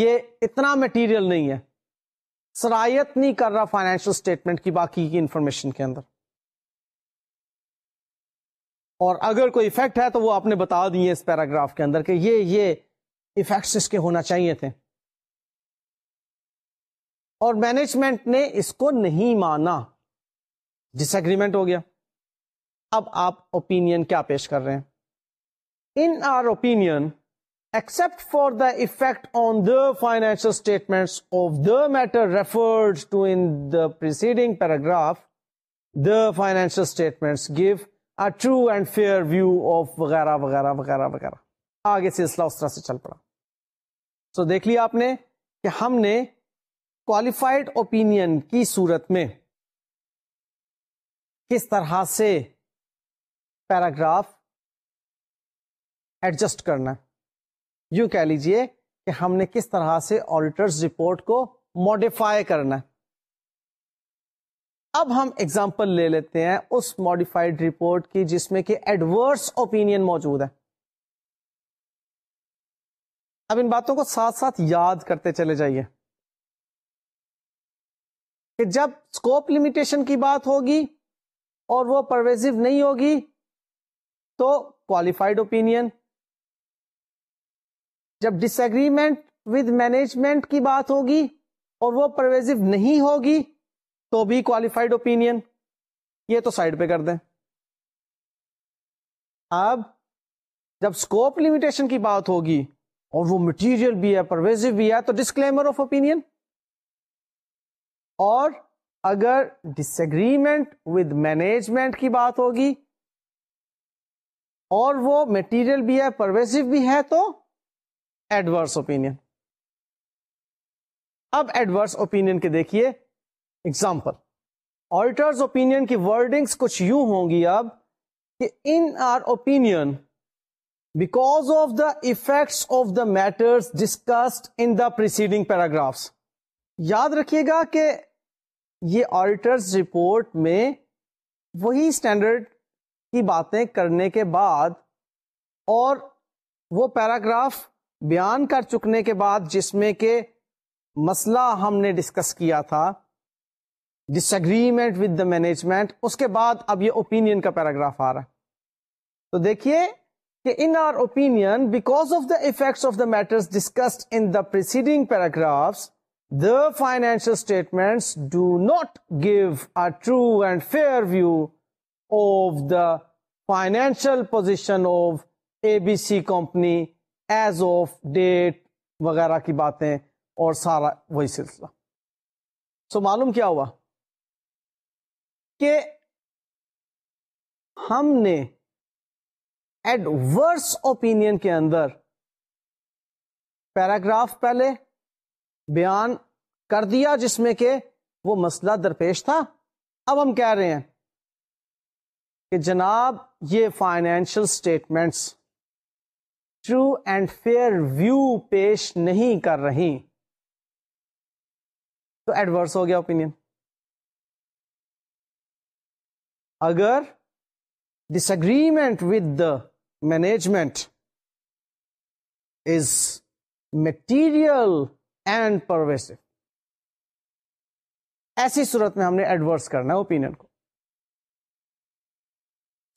یہ اتنا مٹیریل نہیں ہے سرایت نہیں کر رہا فائنینشیل اسٹیٹمنٹ کی باقی کی انفارمیشن کے اندر اور اگر کوئی افیکٹ ہے تو وہ آپ نے بتا دی اس پیراگراف کے اندر کہ یہ یہ افیکٹس اس کے ہونا چاہیے تھے اور مینجمنٹ نے اس کو نہیں مانا ڈس ایگریمنٹ ہو گیا اب آپ اوپینین کیا پیش کر رہے ہیں in our opinion except for the effect on the financial statement of the matter referred to in paragraph the financial statement give true and fair view of وغیرہ وغیرہ وغیرہ وغیرہ آگے سلسلہ اس طرح سے چل پڑا سو دیکھ لیا آپ نے کہ ہم نے کوالیفائڈ اوپینئن کی صورت میں کس طرح سے پیراگراف ایڈجسٹ کرنا یوں کہہ لیجئے کہ ہم نے کس طرح سے آڈیٹرز رپورٹ کو ماڈیفائی کرنا اب ہم ایگزامپل لے لیتے ہیں اس ماڈیفائڈ رپورٹ کی جس میں کہ ایڈورس اوپینین موجود ہے اب ان باتوں کو ساتھ ساتھ یاد کرتے چلے جائیے کہ جب اسکوپ لمیٹیشن کی بات ہوگی اور وہ پرویزو نہیں ہوگی تو کوالیفائڈ اوپینین جب ڈس ایگریمنٹ ود مینجمنٹ کی بات ہوگی اور وہ پرویزو نہیں ہوگی تو بھی کوالیفائڈ اوپینین یہ تو سائڈ پہ کر دیں اب جب اسکوپ لمیٹیشن کی بات ہوگی اور وہ مٹیریل بھی ہے پرویز بھی ہے تو ڈسکلیمر آف اوپین اور اگر ڈس ایگریمنٹ ود مینجمنٹ کی بات ہوگی اور وہ مٹیریل بھی ہے پرویسو بھی ہے تو ایڈورس اوپینین اب ایڈورس اوپینین کے دیکھیے ایگزامپل آڈیٹرز اوپین کی ورڈنگس کچھ یوں ہوں گی اب کہ in our opinion because of the effects of the matters discussed in the preceding paragraphs یاد رکھیے گا کہ یہ آڈیٹرز رپورٹ میں وہی اسٹینڈرڈ کی باتیں کرنے کے بعد اور وہ پیراگراف بیان کر چکنے کے بعد جس میں کہ مسئلہ ہم نے ڈسکس کیا تھا disagreement with the management اس کے بعد اب یہ اوپین کا پیراگراف آ رہا ہے تو دیکھیے کہ in our opinion because of the effects of the matter discussed in the preceding paragraph the financial statements do not give true and fair view of the financial position of A B C company as of date وغیرہ کی باتیں اور سارا وہی سلسلہ سو معلوم کیا ہوا کہ ہم نے ایڈورس اوپینین کے اندر پیراگراف پہلے بیان کر دیا جس میں کہ وہ مسئلہ درپیش تھا اب ہم کہہ رہے ہیں کہ جناب یہ financial statements true and fair view پیش نہیں کر رہی تو ایڈورس ہو گیا اوپینین اگر disagreement with the management is material and pervasive ایسی صورت میں ہم نے ایڈورس کرنا ہے اوپین کو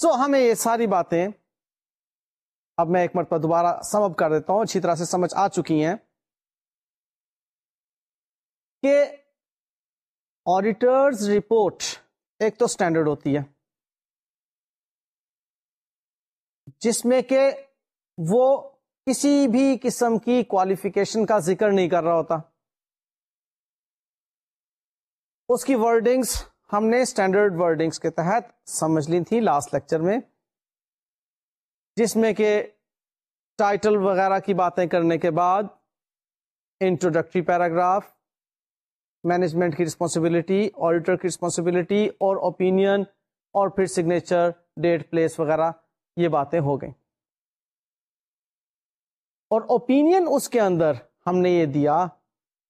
سو so, ہمیں یہ ساری باتیں اب میں ایک مرتبہ دوبارہ سمپ کر دیتا ہوں اچھی طرح سے سمجھ آ چکی ہیں کہ آڈیٹرز رپورٹ ایک تو اسٹینڈرڈ ہوتی ہے جس میں کہ وہ کسی بھی قسم کی کوالیفکیشن کا ذکر نہیں کر رہا ہوتا اس کی ورڈنگس ہم نے اسٹینڈرڈ ورڈنگس کے تحت سمجھ لی تھی لاسٹ لیکچر میں جس میں کہ ٹائٹل وغیرہ کی باتیں کرنے کے بعد انٹروڈکٹری پیراگراف مینجمنٹ کی رسپانسبلٹی آڈیٹر کی رسپانسبلٹی اور اوپینین اور پھر سگنیچر ڈیٹ پلیس وغیرہ یہ باتیں ہو گئیں اور اوپینین اس کے اندر ہم نے یہ دیا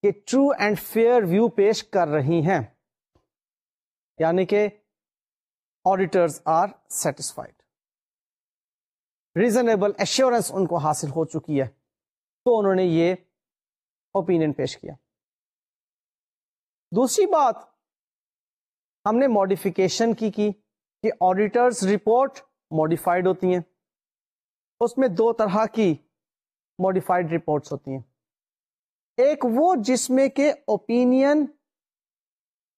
کہ ٹرو اینڈ فیئر ویو پیش کر رہی ہیں یعنی کہ auditors are satisfied reasonable assurance ان کو حاصل ہو چکی ہے تو انہوں نے یہ اوپینین پیش کیا دوسری بات ہم نے ماڈیفکیشن کی کی کہ آڈیٹرز رپورٹ ماڈیفائڈ ہوتی ہیں اس میں دو طرح کی ماڈیفائڈ رپورٹس ہوتی ہیں ایک وہ جس میں کہ اوپینین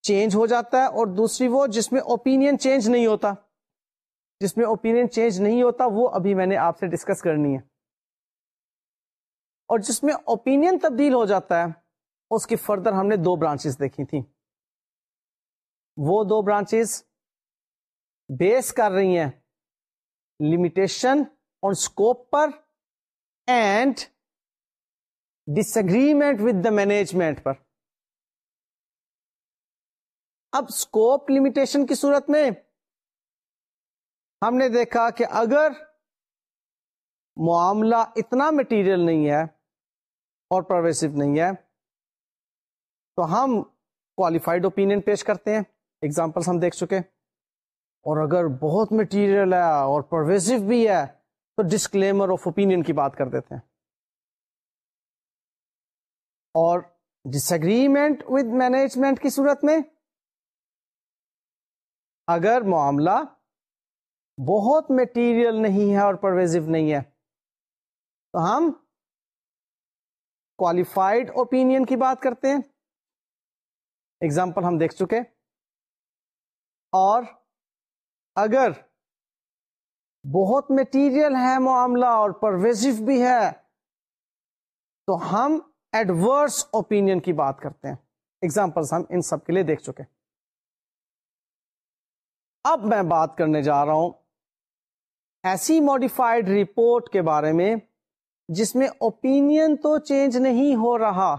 چینج ہو جاتا ہے اور دوسری وہ جس میں اوپینین چینج نہیں ہوتا جس میں اوپینین چینج نہیں ہوتا وہ ابھی میں نے آپ سے ڈسکس کرنی ہے اور جس میں اوپینین تبدیل ہو جاتا ہے اس کی فردر ہم نے دو برانچز دیکھی تھیں وہ دو برانچز بیس کر رہی ہیں لمیٹیشن اور scope per and disagreement with the management پر اب اسکوپ لمیٹیشن کی صورت میں ہم نے دیکھا کہ اگر معاملہ اتنا مٹیریل نہیں ہے اور پرویسو نہیں ہے تو ہم کوالیفائڈ اوپینین پیش کرتے ہیں اگزامپلس ہم دیکھ چکے اور اگر بہت مٹیریل ہے اور پرویزو بھی ہے تو ڈسکلیمر آف اوپینین کی بات کر دیتے ہیں اور ڈس اگریمنٹ ود مینجمنٹ کی صورت میں اگر معاملہ بہت میٹیریل نہیں ہے اور پرویزو نہیں ہے تو ہم کوالیفائڈ اوپینین کی بات کرتے ہیں ایگزامپل ہم دیکھ چکے اور اگر بہت میٹیریل ہے معاملہ اور پرویزو بھی ہے تو ہم ایڈورس اوپینین کی بات کرتے ہیں ایگزامپل ہم ان سب کے لیے دیکھ چکے اب میں بات کرنے جا رہا ہوں ایسی موڈیفائڈ رپورٹ کے بارے میں جس میں اوپینین تو چینج نہیں ہو رہا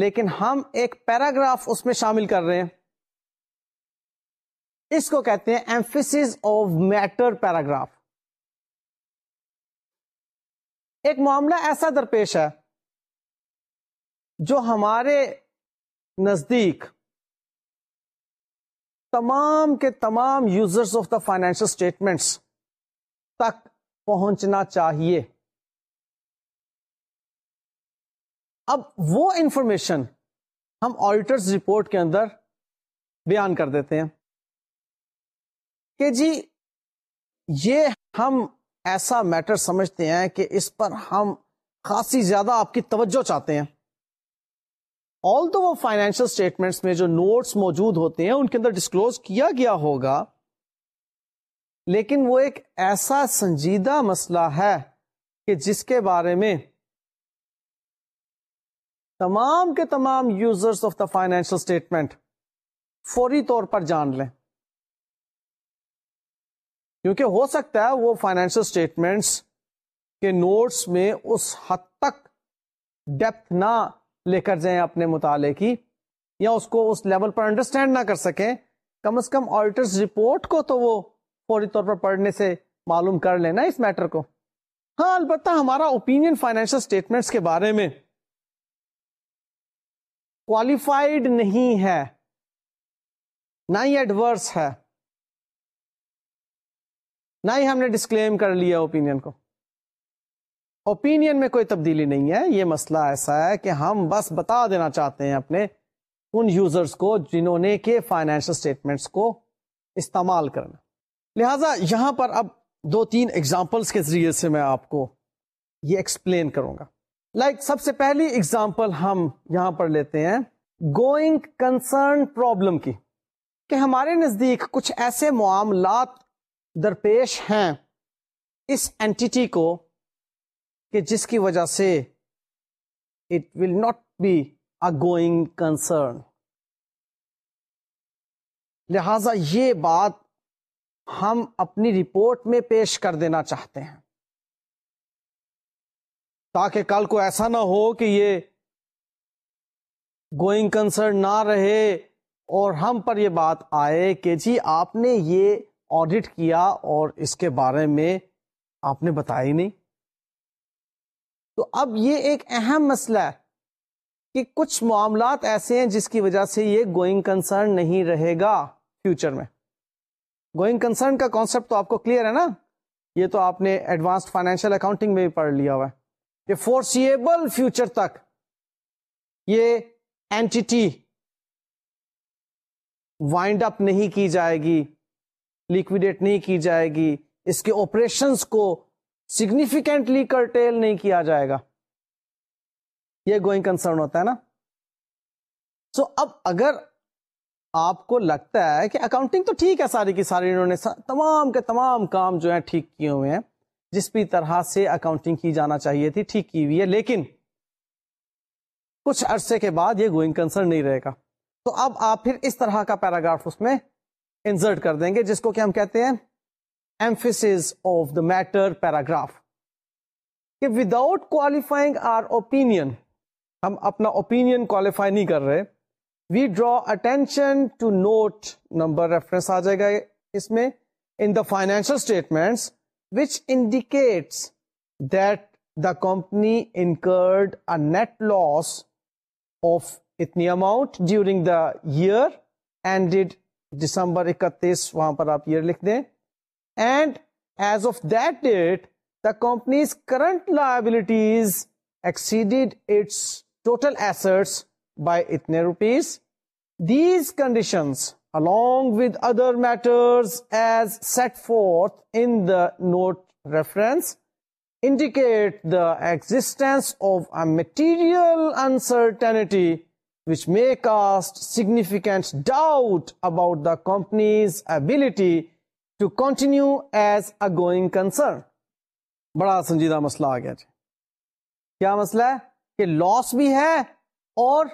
لیکن ہم ایک پیراگراف اس میں شامل کر رہے ہیں اس کو کہتے ہیں ایمفیس آف میٹر پیراگراف ایک معاملہ ایسا درپیش ہے جو ہمارے نزدیک تمام کے تمام users of the financial statements تک پہنچنا چاہیے اب وہ انفارمیشن ہم آڈیٹرز رپورٹ کے اندر بیان کر دیتے ہیں کہ جی یہ ہم ایسا میٹر سمجھتے ہیں کہ اس پر ہم خاصی زیادہ آپ کی توجہ چاہتے ہیں آل تو وہ فائنینشل اسٹیٹمنٹس میں جو نوٹس موجود ہوتے ہیں ان کے اندر ڈسکلوز کیا گیا ہوگا لیکن وہ ایک ایسا سنجیدہ مسئلہ ہے کہ جس کے بارے میں تمام کے تمام users of the financial statement فوری طور پر جان لیں کیونکہ ہو سکتا ہے وہ فائنینشل اسٹیٹمنٹس کے نوٹس میں اس حد تک ڈیپتھ نہ لے کر جائیں اپنے مطالعے کی یا اس کو اس لیول پر انڈرسٹینڈ نہ کر سکیں کم از کم آڈیٹرس رپورٹ کو تو وہ فوری طور پر پڑھنے سے معلوم کر لینا اس میٹر کو ہاں البتہ ہمارا اوپینین فائنینشل اسٹیٹمنٹس کے بارے میں کوالیفائڈ نہیں ہے نہ ہی ایڈورس ہے نہ ہی ہم نے ڈسکلیم کر لیا اوپینین کو اوپینین میں کوئی تبدیلی نہیں ہے یہ مسئلہ ایسا ہے کہ ہم بس بتا دینا چاہتے ہیں اپنے ان یوزرز کو جنہوں نے کہ فائنینشل اسٹیٹمنٹس کو استعمال کرنا لہٰذا یہاں پر اب دو تین ایگزامپلس کے ذریعے سے میں آپ کو یہ ایکسپلین کروں گا لائک سب سے پہلی اگزامپل ہم یہاں پر لیتے ہیں گوئنگ کنسرن پرابلم کی کہ ہمارے نزدیک کچھ ایسے معاملات درپیش ہیں اس اینٹی کو کہ جس کی وجہ سے it will not be going concern لہذا یہ بات ہم اپنی رپورٹ میں پیش کر دینا چاہتے ہیں تاکہ کل کو ایسا نہ ہو کہ یہ گوئنگ کنسرن نہ رہے اور ہم پر یہ بات آئے کہ جی آپ نے یہ آڈٹ کیا اور اس کے بارے میں آپ نے بتایا ہی نہیں تو اب یہ ایک اہم مسئلہ ہے کہ کچھ معاملات ایسے ہیں جس کی وجہ سے یہ گوئنگ کنسرن نہیں رہے گا فیوچر میں گوئنگ کنسرن کا کانسیپٹ تو آپ کو کلیئر ہے نا یہ تو آپ نے ایڈوانس فائنینشیل اکاؤنٹنگ میں بھی پڑھ لیا ہوا ہے کہ فورسیبل فیوچر تک یہ اینٹی وائنڈ اپ نہیں کی جائے گی لیکوڈیٹ نہیں کی جائے گی اس کے آپریشنس کو سگنیفیکینٹلی کرٹیل نہیں کیا جائے گا یہ گوئنگ کنسرن ہوتا ہے نا سو so, اب اگر آپ کو لگتا ہے کہ اکاؤنٹنگ تو ٹھیک ہے ساری کی ساری انہوں نے تمام کے تمام کام جو ہیں ٹھیک کیے ہوئے ہیں جس بھی طرح سے اکاؤنٹنگ کی جانا چاہیے تھی ٹھیک کی ہوئی ہے لیکن کچھ عرصے کے بعد یہ گوئنگ کنسرن نہیں رہے گا تو اب آپ پھر اس طرح کا پیراگراف اس میں کر دیں گے جس کو کہ ہم کہتے ہیں emphasis of the matter paragraph کہ وداؤٹ کوالیفائنگ آر اوپین ہم اپنا اوپین کوالیفائی نہیں کر رہے we draw attention to note number reference آ جائے گا اس میں in the financial statements indicates the company incurred a net loss of اتنی amount during the year end دسمبر اکتیس وہاں پر آپ ایئر لکھ دیں and as of that the company's current liabilities exceeded its total asset by اتنے rupees these conditions along with other matters as set forth in the note reference indicate the existence of a material uncertainty which may cast significant doubt about the company's ability to continue as a going concern. بڑا سنجیدہ مسئلہ آ گیا جی کیا مسئلہ ہے کہ loss بھی ہے اور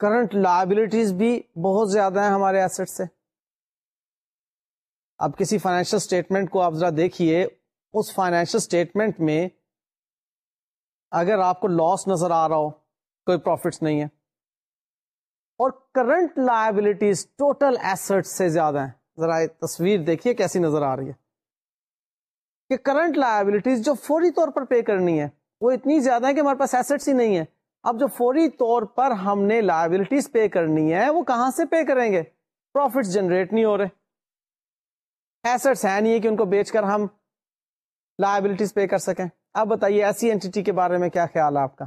کرنٹ لائبلٹیز بھی بہت زیادہ ہیں ہمارے ایسٹ سے اب کسی فائنینشیل اسٹیٹمنٹ کو آپ ذرا دیکھیے اس فائنینشیل اسٹیٹمنٹ میں اگر آپ کو لاس نظر آ رہا ہو کوئی پروفٹس نہیں ہے اور کرنٹ لائبلٹیز ٹوٹل ایسٹ سے زیادہ ہیں ذرا تصویر دیکھیے کیسی نظر آ رہی ہے کہ کرنٹ لائبلٹیز جو فوری طور پر پے کرنی ہے وہ اتنی زیادہ ہے کہ ہمارے پاس ایسٹس ہی نہیں ہے اب جو فوری طور پر ہم نے لائبلٹیز پے کرنی ہے وہ کہاں سے پے کریں گے پروفٹ جنریٹ نہیں ہو رہے ایسٹس ہے نہیں کہ ان کو بیچ کر ہم لائبلٹیز پے کر سکیں اب بتائیے ایسی اینٹی کے بارے میں کیا خیال ہے آپ کا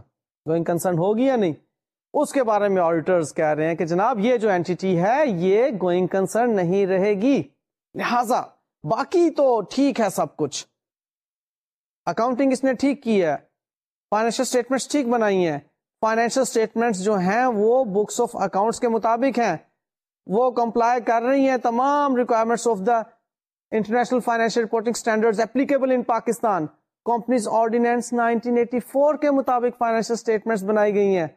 گوئنگ کنسرن ہوگی یا نہیں اس کے بارے میں آڈیٹرز کہہ رہے ہیں کہ جناب یہ جو اینٹی ہے یہ گوئنگ کنسرن نہیں رہے گی لہذا باقی تو ٹھیک ہے سب کچھ اکاؤنٹنگ اس نے ٹھیک کی ہے فائنینشیل اسٹیٹمنٹس ٹھیک بنائی ہیں فائنینشیل اسٹیٹمنٹس جو ہیں وہ بکس آف اکاؤنٹ کے مطابق ہیں وہ کمپلائی کر رہی ہیں تمام requirement of the international financial reporting standard applicable in Pakistan companies ordinance 1984 کے مطابق فائنینشیل اسٹیٹمنٹس بنائی گئی ہیں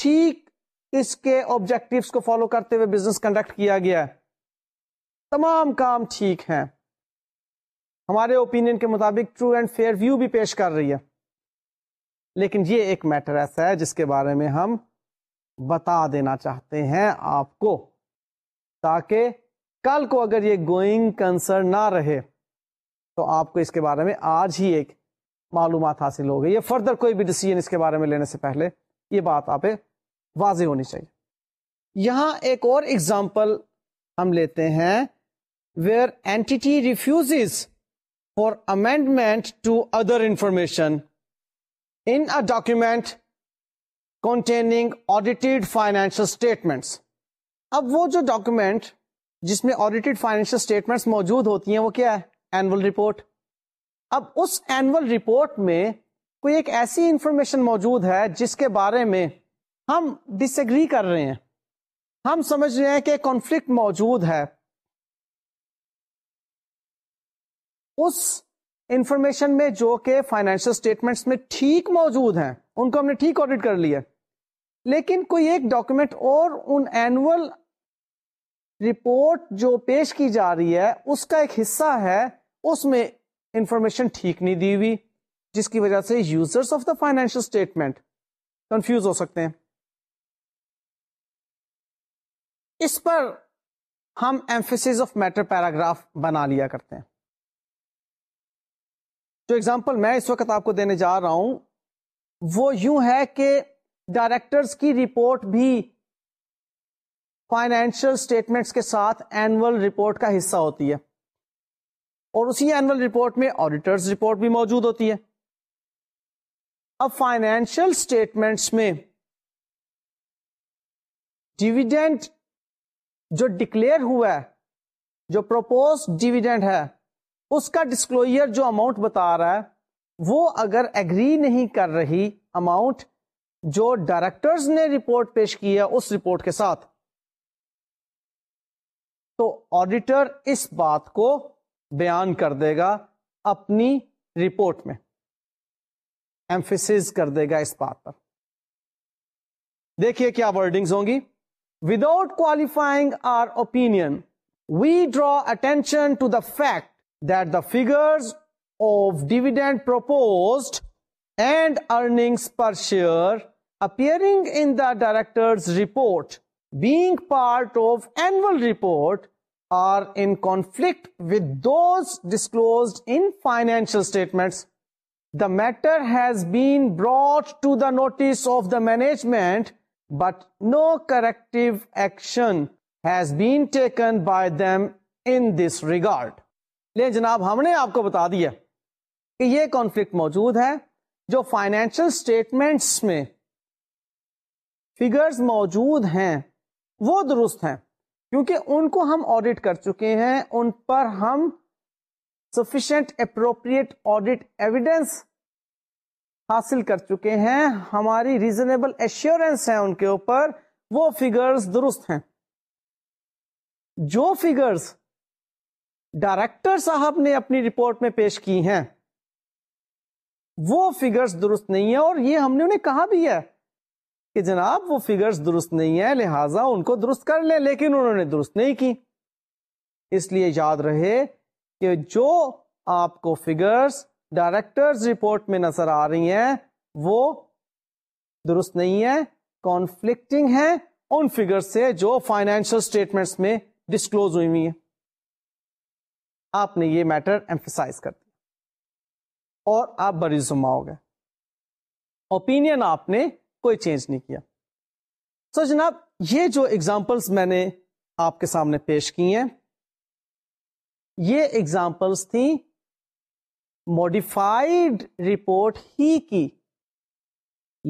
ٹھیک اس کے آبجیکٹوس کو فالو کرتے ہوئے بزنس کنڈکٹ کیا گیا ہے تمام کام ٹھیک ہیں ہمارے اوپینین کے مطابق ٹرو اینڈ فیئر ویو بھی پیش کر رہی ہے لیکن یہ ایک میٹر ایسا ہے جس کے بارے میں ہم بتا دینا چاہتے ہیں آپ کو تاکہ کل کو اگر یہ گوئنگ کنسرن نہ رہے تو آپ کو اس کے بارے میں آج ہی ایک معلومات حاصل ہو گئی یا فردر کوئی بھی ڈسیزن اس کے بارے میں لینے سے پہلے یہ بات آپ واضح ہونی چاہیے یہاں ایک اور ایگزامپل ہم لیتے ہیں where entity refuses for amendment to other information in a document containing audited financial statements اب وہ جو ڈاکومینٹ جس میں آڈیٹڈ فائنینشیل اسٹیٹمنٹ موجود ہوتی ہیں وہ کیا ہے اینوئل رپورٹ اب اس اینوئل رپورٹ میں کوئی ایک ایسی انفارمیشن موجود ہے جس کے بارے میں ہم ڈس کر رہے ہیں ہم سمجھ رہے ہیں کہ کانفلکٹ موجود ہے اس انفارمیشن میں جو کہ فائنینشیل اسٹیٹمنٹس میں ٹھیک موجود ہیں ان کو ہم نے ٹھیک آڈٹ کر لیا لیکن کوئی ایک ڈاکومنٹ اور ان اینول رپورٹ جو پیش کی جا رہی ہے اس کا ایک حصہ ہے اس میں انفارمیشن ٹھیک نہیں دی ہوئی جس کی وجہ سے users of the financial statement confuse ہو سکتے ہیں اس پر ہم ایمفیس آف میٹر پیراگراف بنا لیا کرتے ہیں جو ایگزامپل میں اس وقت آپ کو دینے جا رہا ہوں وہ یوں ہے کہ ڈائریکٹرس کی رپورٹ بھی فائنینشیل اسٹیٹمنٹس کے ساتھ اینول رپورٹ کا حصہ ہوتی ہے اور اسی اینول رپورٹ میں آڈیٹرز رپورٹ بھی موجود ہوتی ہے اب فائنینشیل اسٹیٹمنٹس میں ڈویڈینٹ جو ڈکلیئر ہوا ہے جو پروپوز ڈویڈینٹ ہے اس کا ڈسکلوئر جو اماؤنٹ بتا رہا ہے وہ اگر ایگری نہیں کر رہی اماؤنٹ جو ڈائریکٹرز نے رپورٹ پیش کی ہے اس رپورٹ کے ساتھ تو آڈیٹر اس بات کو بیان کر دے گا اپنی رپورٹ میں ایمفیس کر دے گا اس بات پر دیکھیے کیا ورڈنگز ہوں گی without qualifying our opinion we draw attention to the fact that the figures of dividend proposed and earnings per share appearing in the director's report, being part of annual report, are in conflict with those disclosed in financial statements. The matter has been brought to the notice of the management, but no corrective action has been taken by them in this regard. جناب ہم نے آپ کو بتا دیا کہ یہ conflict موجود ہے جو فائنینشل اسٹیٹمنٹس میں فگرز موجود ہیں وہ درست ہیں کیونکہ ان کو ہم آڈٹ کر چکے ہیں ان پر ہم سفیشینٹ اپروپریٹ آڈٹ ایویڈینس حاصل کر چکے ہیں ہماری ریزنیبل ایشورینس ہے ان کے اوپر وہ فگرز درست ہیں جو فگرز ڈائریکٹر صاحب نے اپنی رپورٹ میں پیش کی ہیں وہ فگرز درست نہیں ہے اور یہ ہم نے انہیں کہا بھی ہے کہ جناب وہ فگرز درست نہیں ہے لہذا ان کو درست کر لیں لیکن انہوں نے درست نہیں کی اس لیے یاد رہے کہ جو آپ کو فگرز ڈائریکٹرز رپورٹ میں نظر آ رہی ہیں وہ درست نہیں ہے کانفلکٹنگ ہے ان فگرز سے جو فائنینشل اسٹیٹمنٹس میں ڈسکلوز ہوئی ہوئی ہیں آپ نے یہ میٹر ایمفیسائز کر دیا اور آپ بری زما ہو گئے اوپینین آپ نے کوئی چینج نہیں کیا سو so جناب یہ جو ایگزامپلس میں نے آپ کے سامنے پیش کی ہیں یہ ایگزامپلس تھیں ماڈیفائڈ رپورٹ ہی کی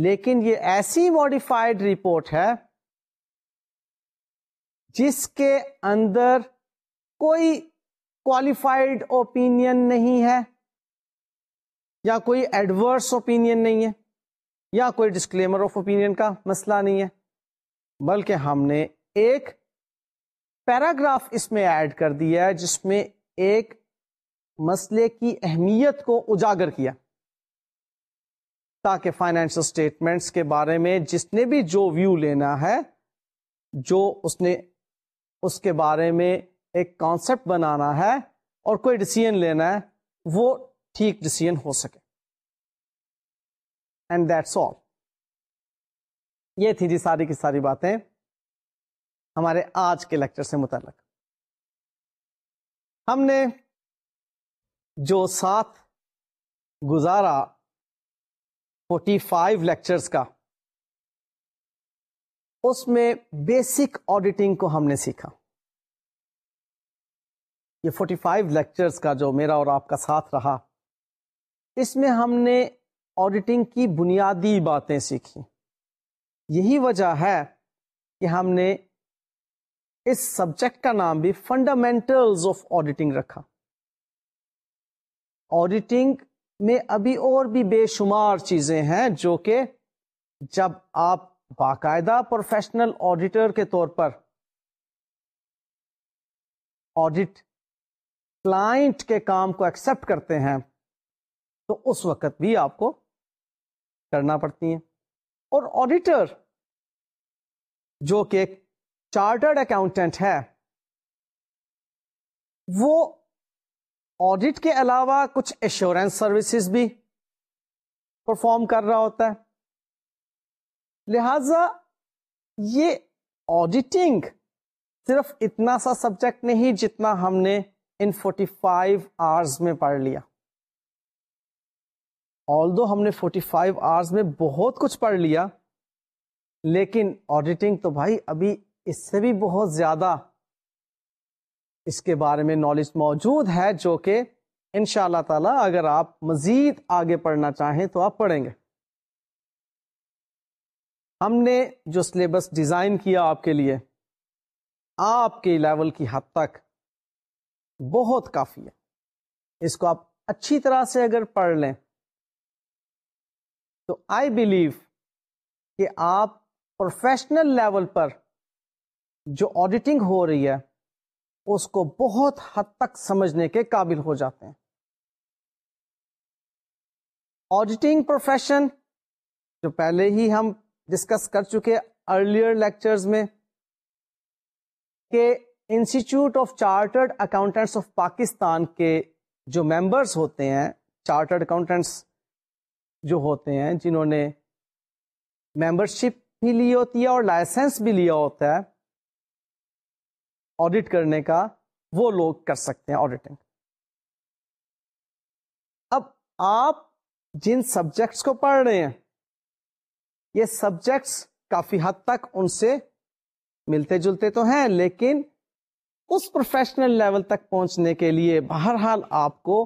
لیکن یہ ایسی ماڈیفائڈ رپورٹ ہے جس کے اندر کوئی کوالیفائڈ اوپینین نہیں ہے یا کوئی ایڈورس اوپینین نہیں ہے یا کوئی ڈسکلیمر آف اوپینین کا مسئلہ نہیں ہے بلکہ ہم نے ایک پیراگراف اس میں ایڈ کر دیا ہے جس میں ایک مسئلے کی اہمیت کو اجاگر کیا تاکہ فائنینشل اسٹیٹمنٹس کے بارے میں جس نے بھی جو ویو لینا ہے جو اس نے اس کے بارے میں ایک کانسیپٹ بنانا ہے اور کوئی ڈسیزن لینا ہے وہ ٹھیک ڈسیزن ہو سکے اینڈ دیٹ سال یہ تھی جی ساری کی ساری باتیں ہمارے آج کے لیکچر سے متعلق ہم نے جو ساتھ گزارا فورٹی فائیو لیکچرس کا اس میں بیسک آڈیٹنگ کو ہم نے سیکھا یہ فائیو لیکچرس کا جو میرا اور آپ کا ساتھ رہا اس میں ہم نے آڈیٹنگ کی بنیادی باتیں سیکھی یہی وجہ ہے کہ ہم نے اس سبجیکٹ کا نام بھی فنڈامینٹلز آف آڈیٹنگ رکھا آڈیٹنگ میں ابھی اور بھی بے شمار چیزیں ہیں جو کہ جب آپ باقاعدہ پروفیشنل آڈیٹر کے طور پر آڈیٹ کلائنٹ کے کام کو ایکسپٹ کرتے ہیں تو اس وقت بھی آپ کو کرنا پڑتی ہیں اور آڈیٹر جو کہ چارٹرڈ اکاؤنٹنٹ ہے وہ آڈیٹ کے علاوہ کچھ ایشورینس سروسز بھی پرفارم کر رہا ہوتا ہے لہذا یہ آڈیٹنگ صرف اتنا سا سبجیکٹ نہیں جتنا ہم نے ان فورٹی فائیو آرز میں پڑھ لیا آل دو ہم نے فورٹی فائیو آرز میں بہت کچھ پڑھ لیا لیکن آڈیٹنگ تو بھائی ابھی اس سے بھی بہت زیادہ اس کے بارے میں نالج موجود ہے جو کہ ان شاء اللہ تعالی اگر آپ مزید آگے پڑھنا چاہیں تو آپ پڑھیں گے ہم نے جو سلیبس ڈیزائن کیا آپ کے لیے آپ کے لیول کی حد تک بہت کافی ہے اس کو آپ اچھی طرح سے اگر پڑھ لیں تو آئی بلیو کہ آپ پروفیشنل لیول پر جو آڈیٹنگ ہو رہی ہے اس کو بہت حد تک سمجھنے کے قابل ہو جاتے ہیں آڈیٹنگ پروفیشن جو پہلے ہی ہم ڈسکس کر چکے ارلیئر لیکچرز میں کہ institute of chartered accountants of Pakistan کے جو ممبرس ہوتے ہیں چارٹرڈ اکاؤنٹنٹس جو ہوتے ہیں جنہوں نے ممبرشپ بھی لی ہوتی ہے اور لائسنس بھی لیا ہوتا ہے آڈٹ کرنے کا وہ لوگ کر سکتے ہیں آڈیٹنگ اب آپ جن سبجیکٹس کو پڑھ رہے ہیں یہ سبجیکٹس کافی حد تک ان سے ملتے جلتے تو ہیں لیکن اس پروفیشنل لیول تک پہنچنے کے لیے بہرحال آپ کو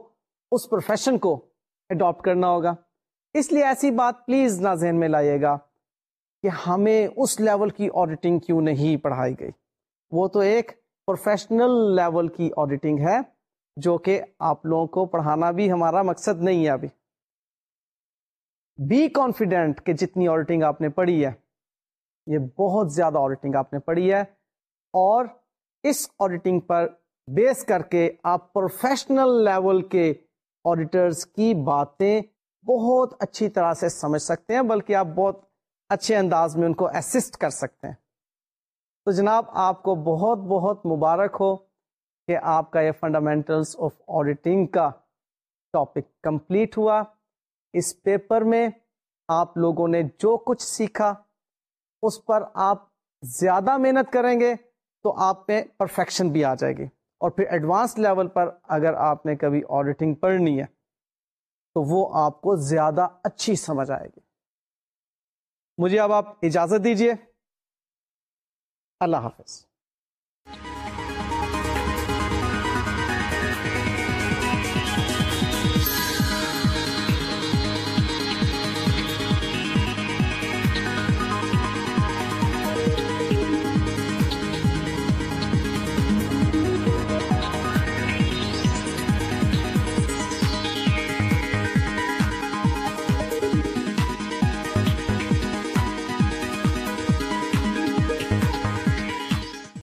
اس پروفیشن کو اڈاپٹ کرنا ہوگا اس لیے ایسی بات پلیز نہ ذہن میں لائیے گا کہ ہمیں اس لیول کی آڈیٹنگ کیوں نہیں پڑھائی گئی وہ تو ایک پروفیشنل لیول کی آڈیٹنگ ہے جو کہ آپ لوگوں کو پڑھانا بھی ہمارا مقصد نہیں ہے ابھی بی کانفیڈینٹ کہ جتنی آڈیٹنگ آپ نے پڑھی ہے یہ بہت زیادہ آڈیٹنگ آپ نے پڑھی ہے اور اس آڈیٹنگ پر بیس کر کے آپ پروفیشنل لیول کے آڈیٹرز کی باتیں بہت اچھی طرح سے سمجھ سکتے ہیں بلکہ آپ بہت اچھے انداز میں ان کو اسسٹ کر سکتے ہیں تو جناب آپ کو بہت بہت مبارک ہو کہ آپ کا یہ فنڈامنٹلس آف آڈیٹنگ کا ٹاپک کمپلیٹ ہوا اس پیپر میں آپ لوگوں نے جو کچھ سیکھا اس پر آپ زیادہ محنت کریں گے تو آپ پہ پرفیکشن بھی آ جائے گی اور پھر ایڈوانس لیول پر اگر آپ نے کبھی آڈیٹنگ پڑھنی ہے تو وہ آپ کو زیادہ اچھی سمجھ آئے گی مجھے اب آپ اجازت دیجیے اللہ حافظ